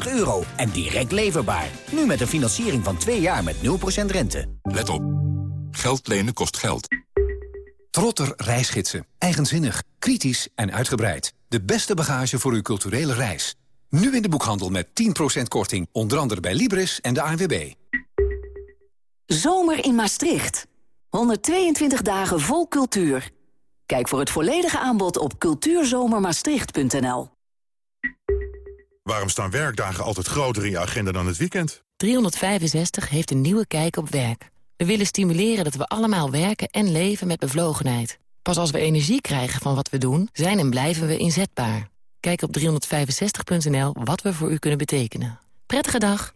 Speaker 41: euro en direct leverbaar. Nu met een financiering van 2 jaar met 0% rente.
Speaker 42: Let op. Geld lenen kost geld.
Speaker 40: Trotter reisgidsen. Eigenzinnig, kritisch en uitgebreid. De beste bagage voor uw culturele reis. Nu in de boekhandel met 10% korting. Onder andere bij Libris en de ANWB.
Speaker 6: Zomer in Maastricht. 122 dagen vol cultuur. Kijk voor het volledige aanbod op cultuurzomermaastricht.nl.
Speaker 43: Waarom staan werkdagen altijd groter in je agenda dan het weekend?
Speaker 44: 365 heeft een nieuwe kijk op werk. We willen stimuleren dat we allemaal werken en leven met bevlogenheid. Pas als we energie krijgen van wat we doen, zijn en blijven we inzetbaar. Kijk op 365.nl wat we voor u kunnen betekenen. Prettige dag.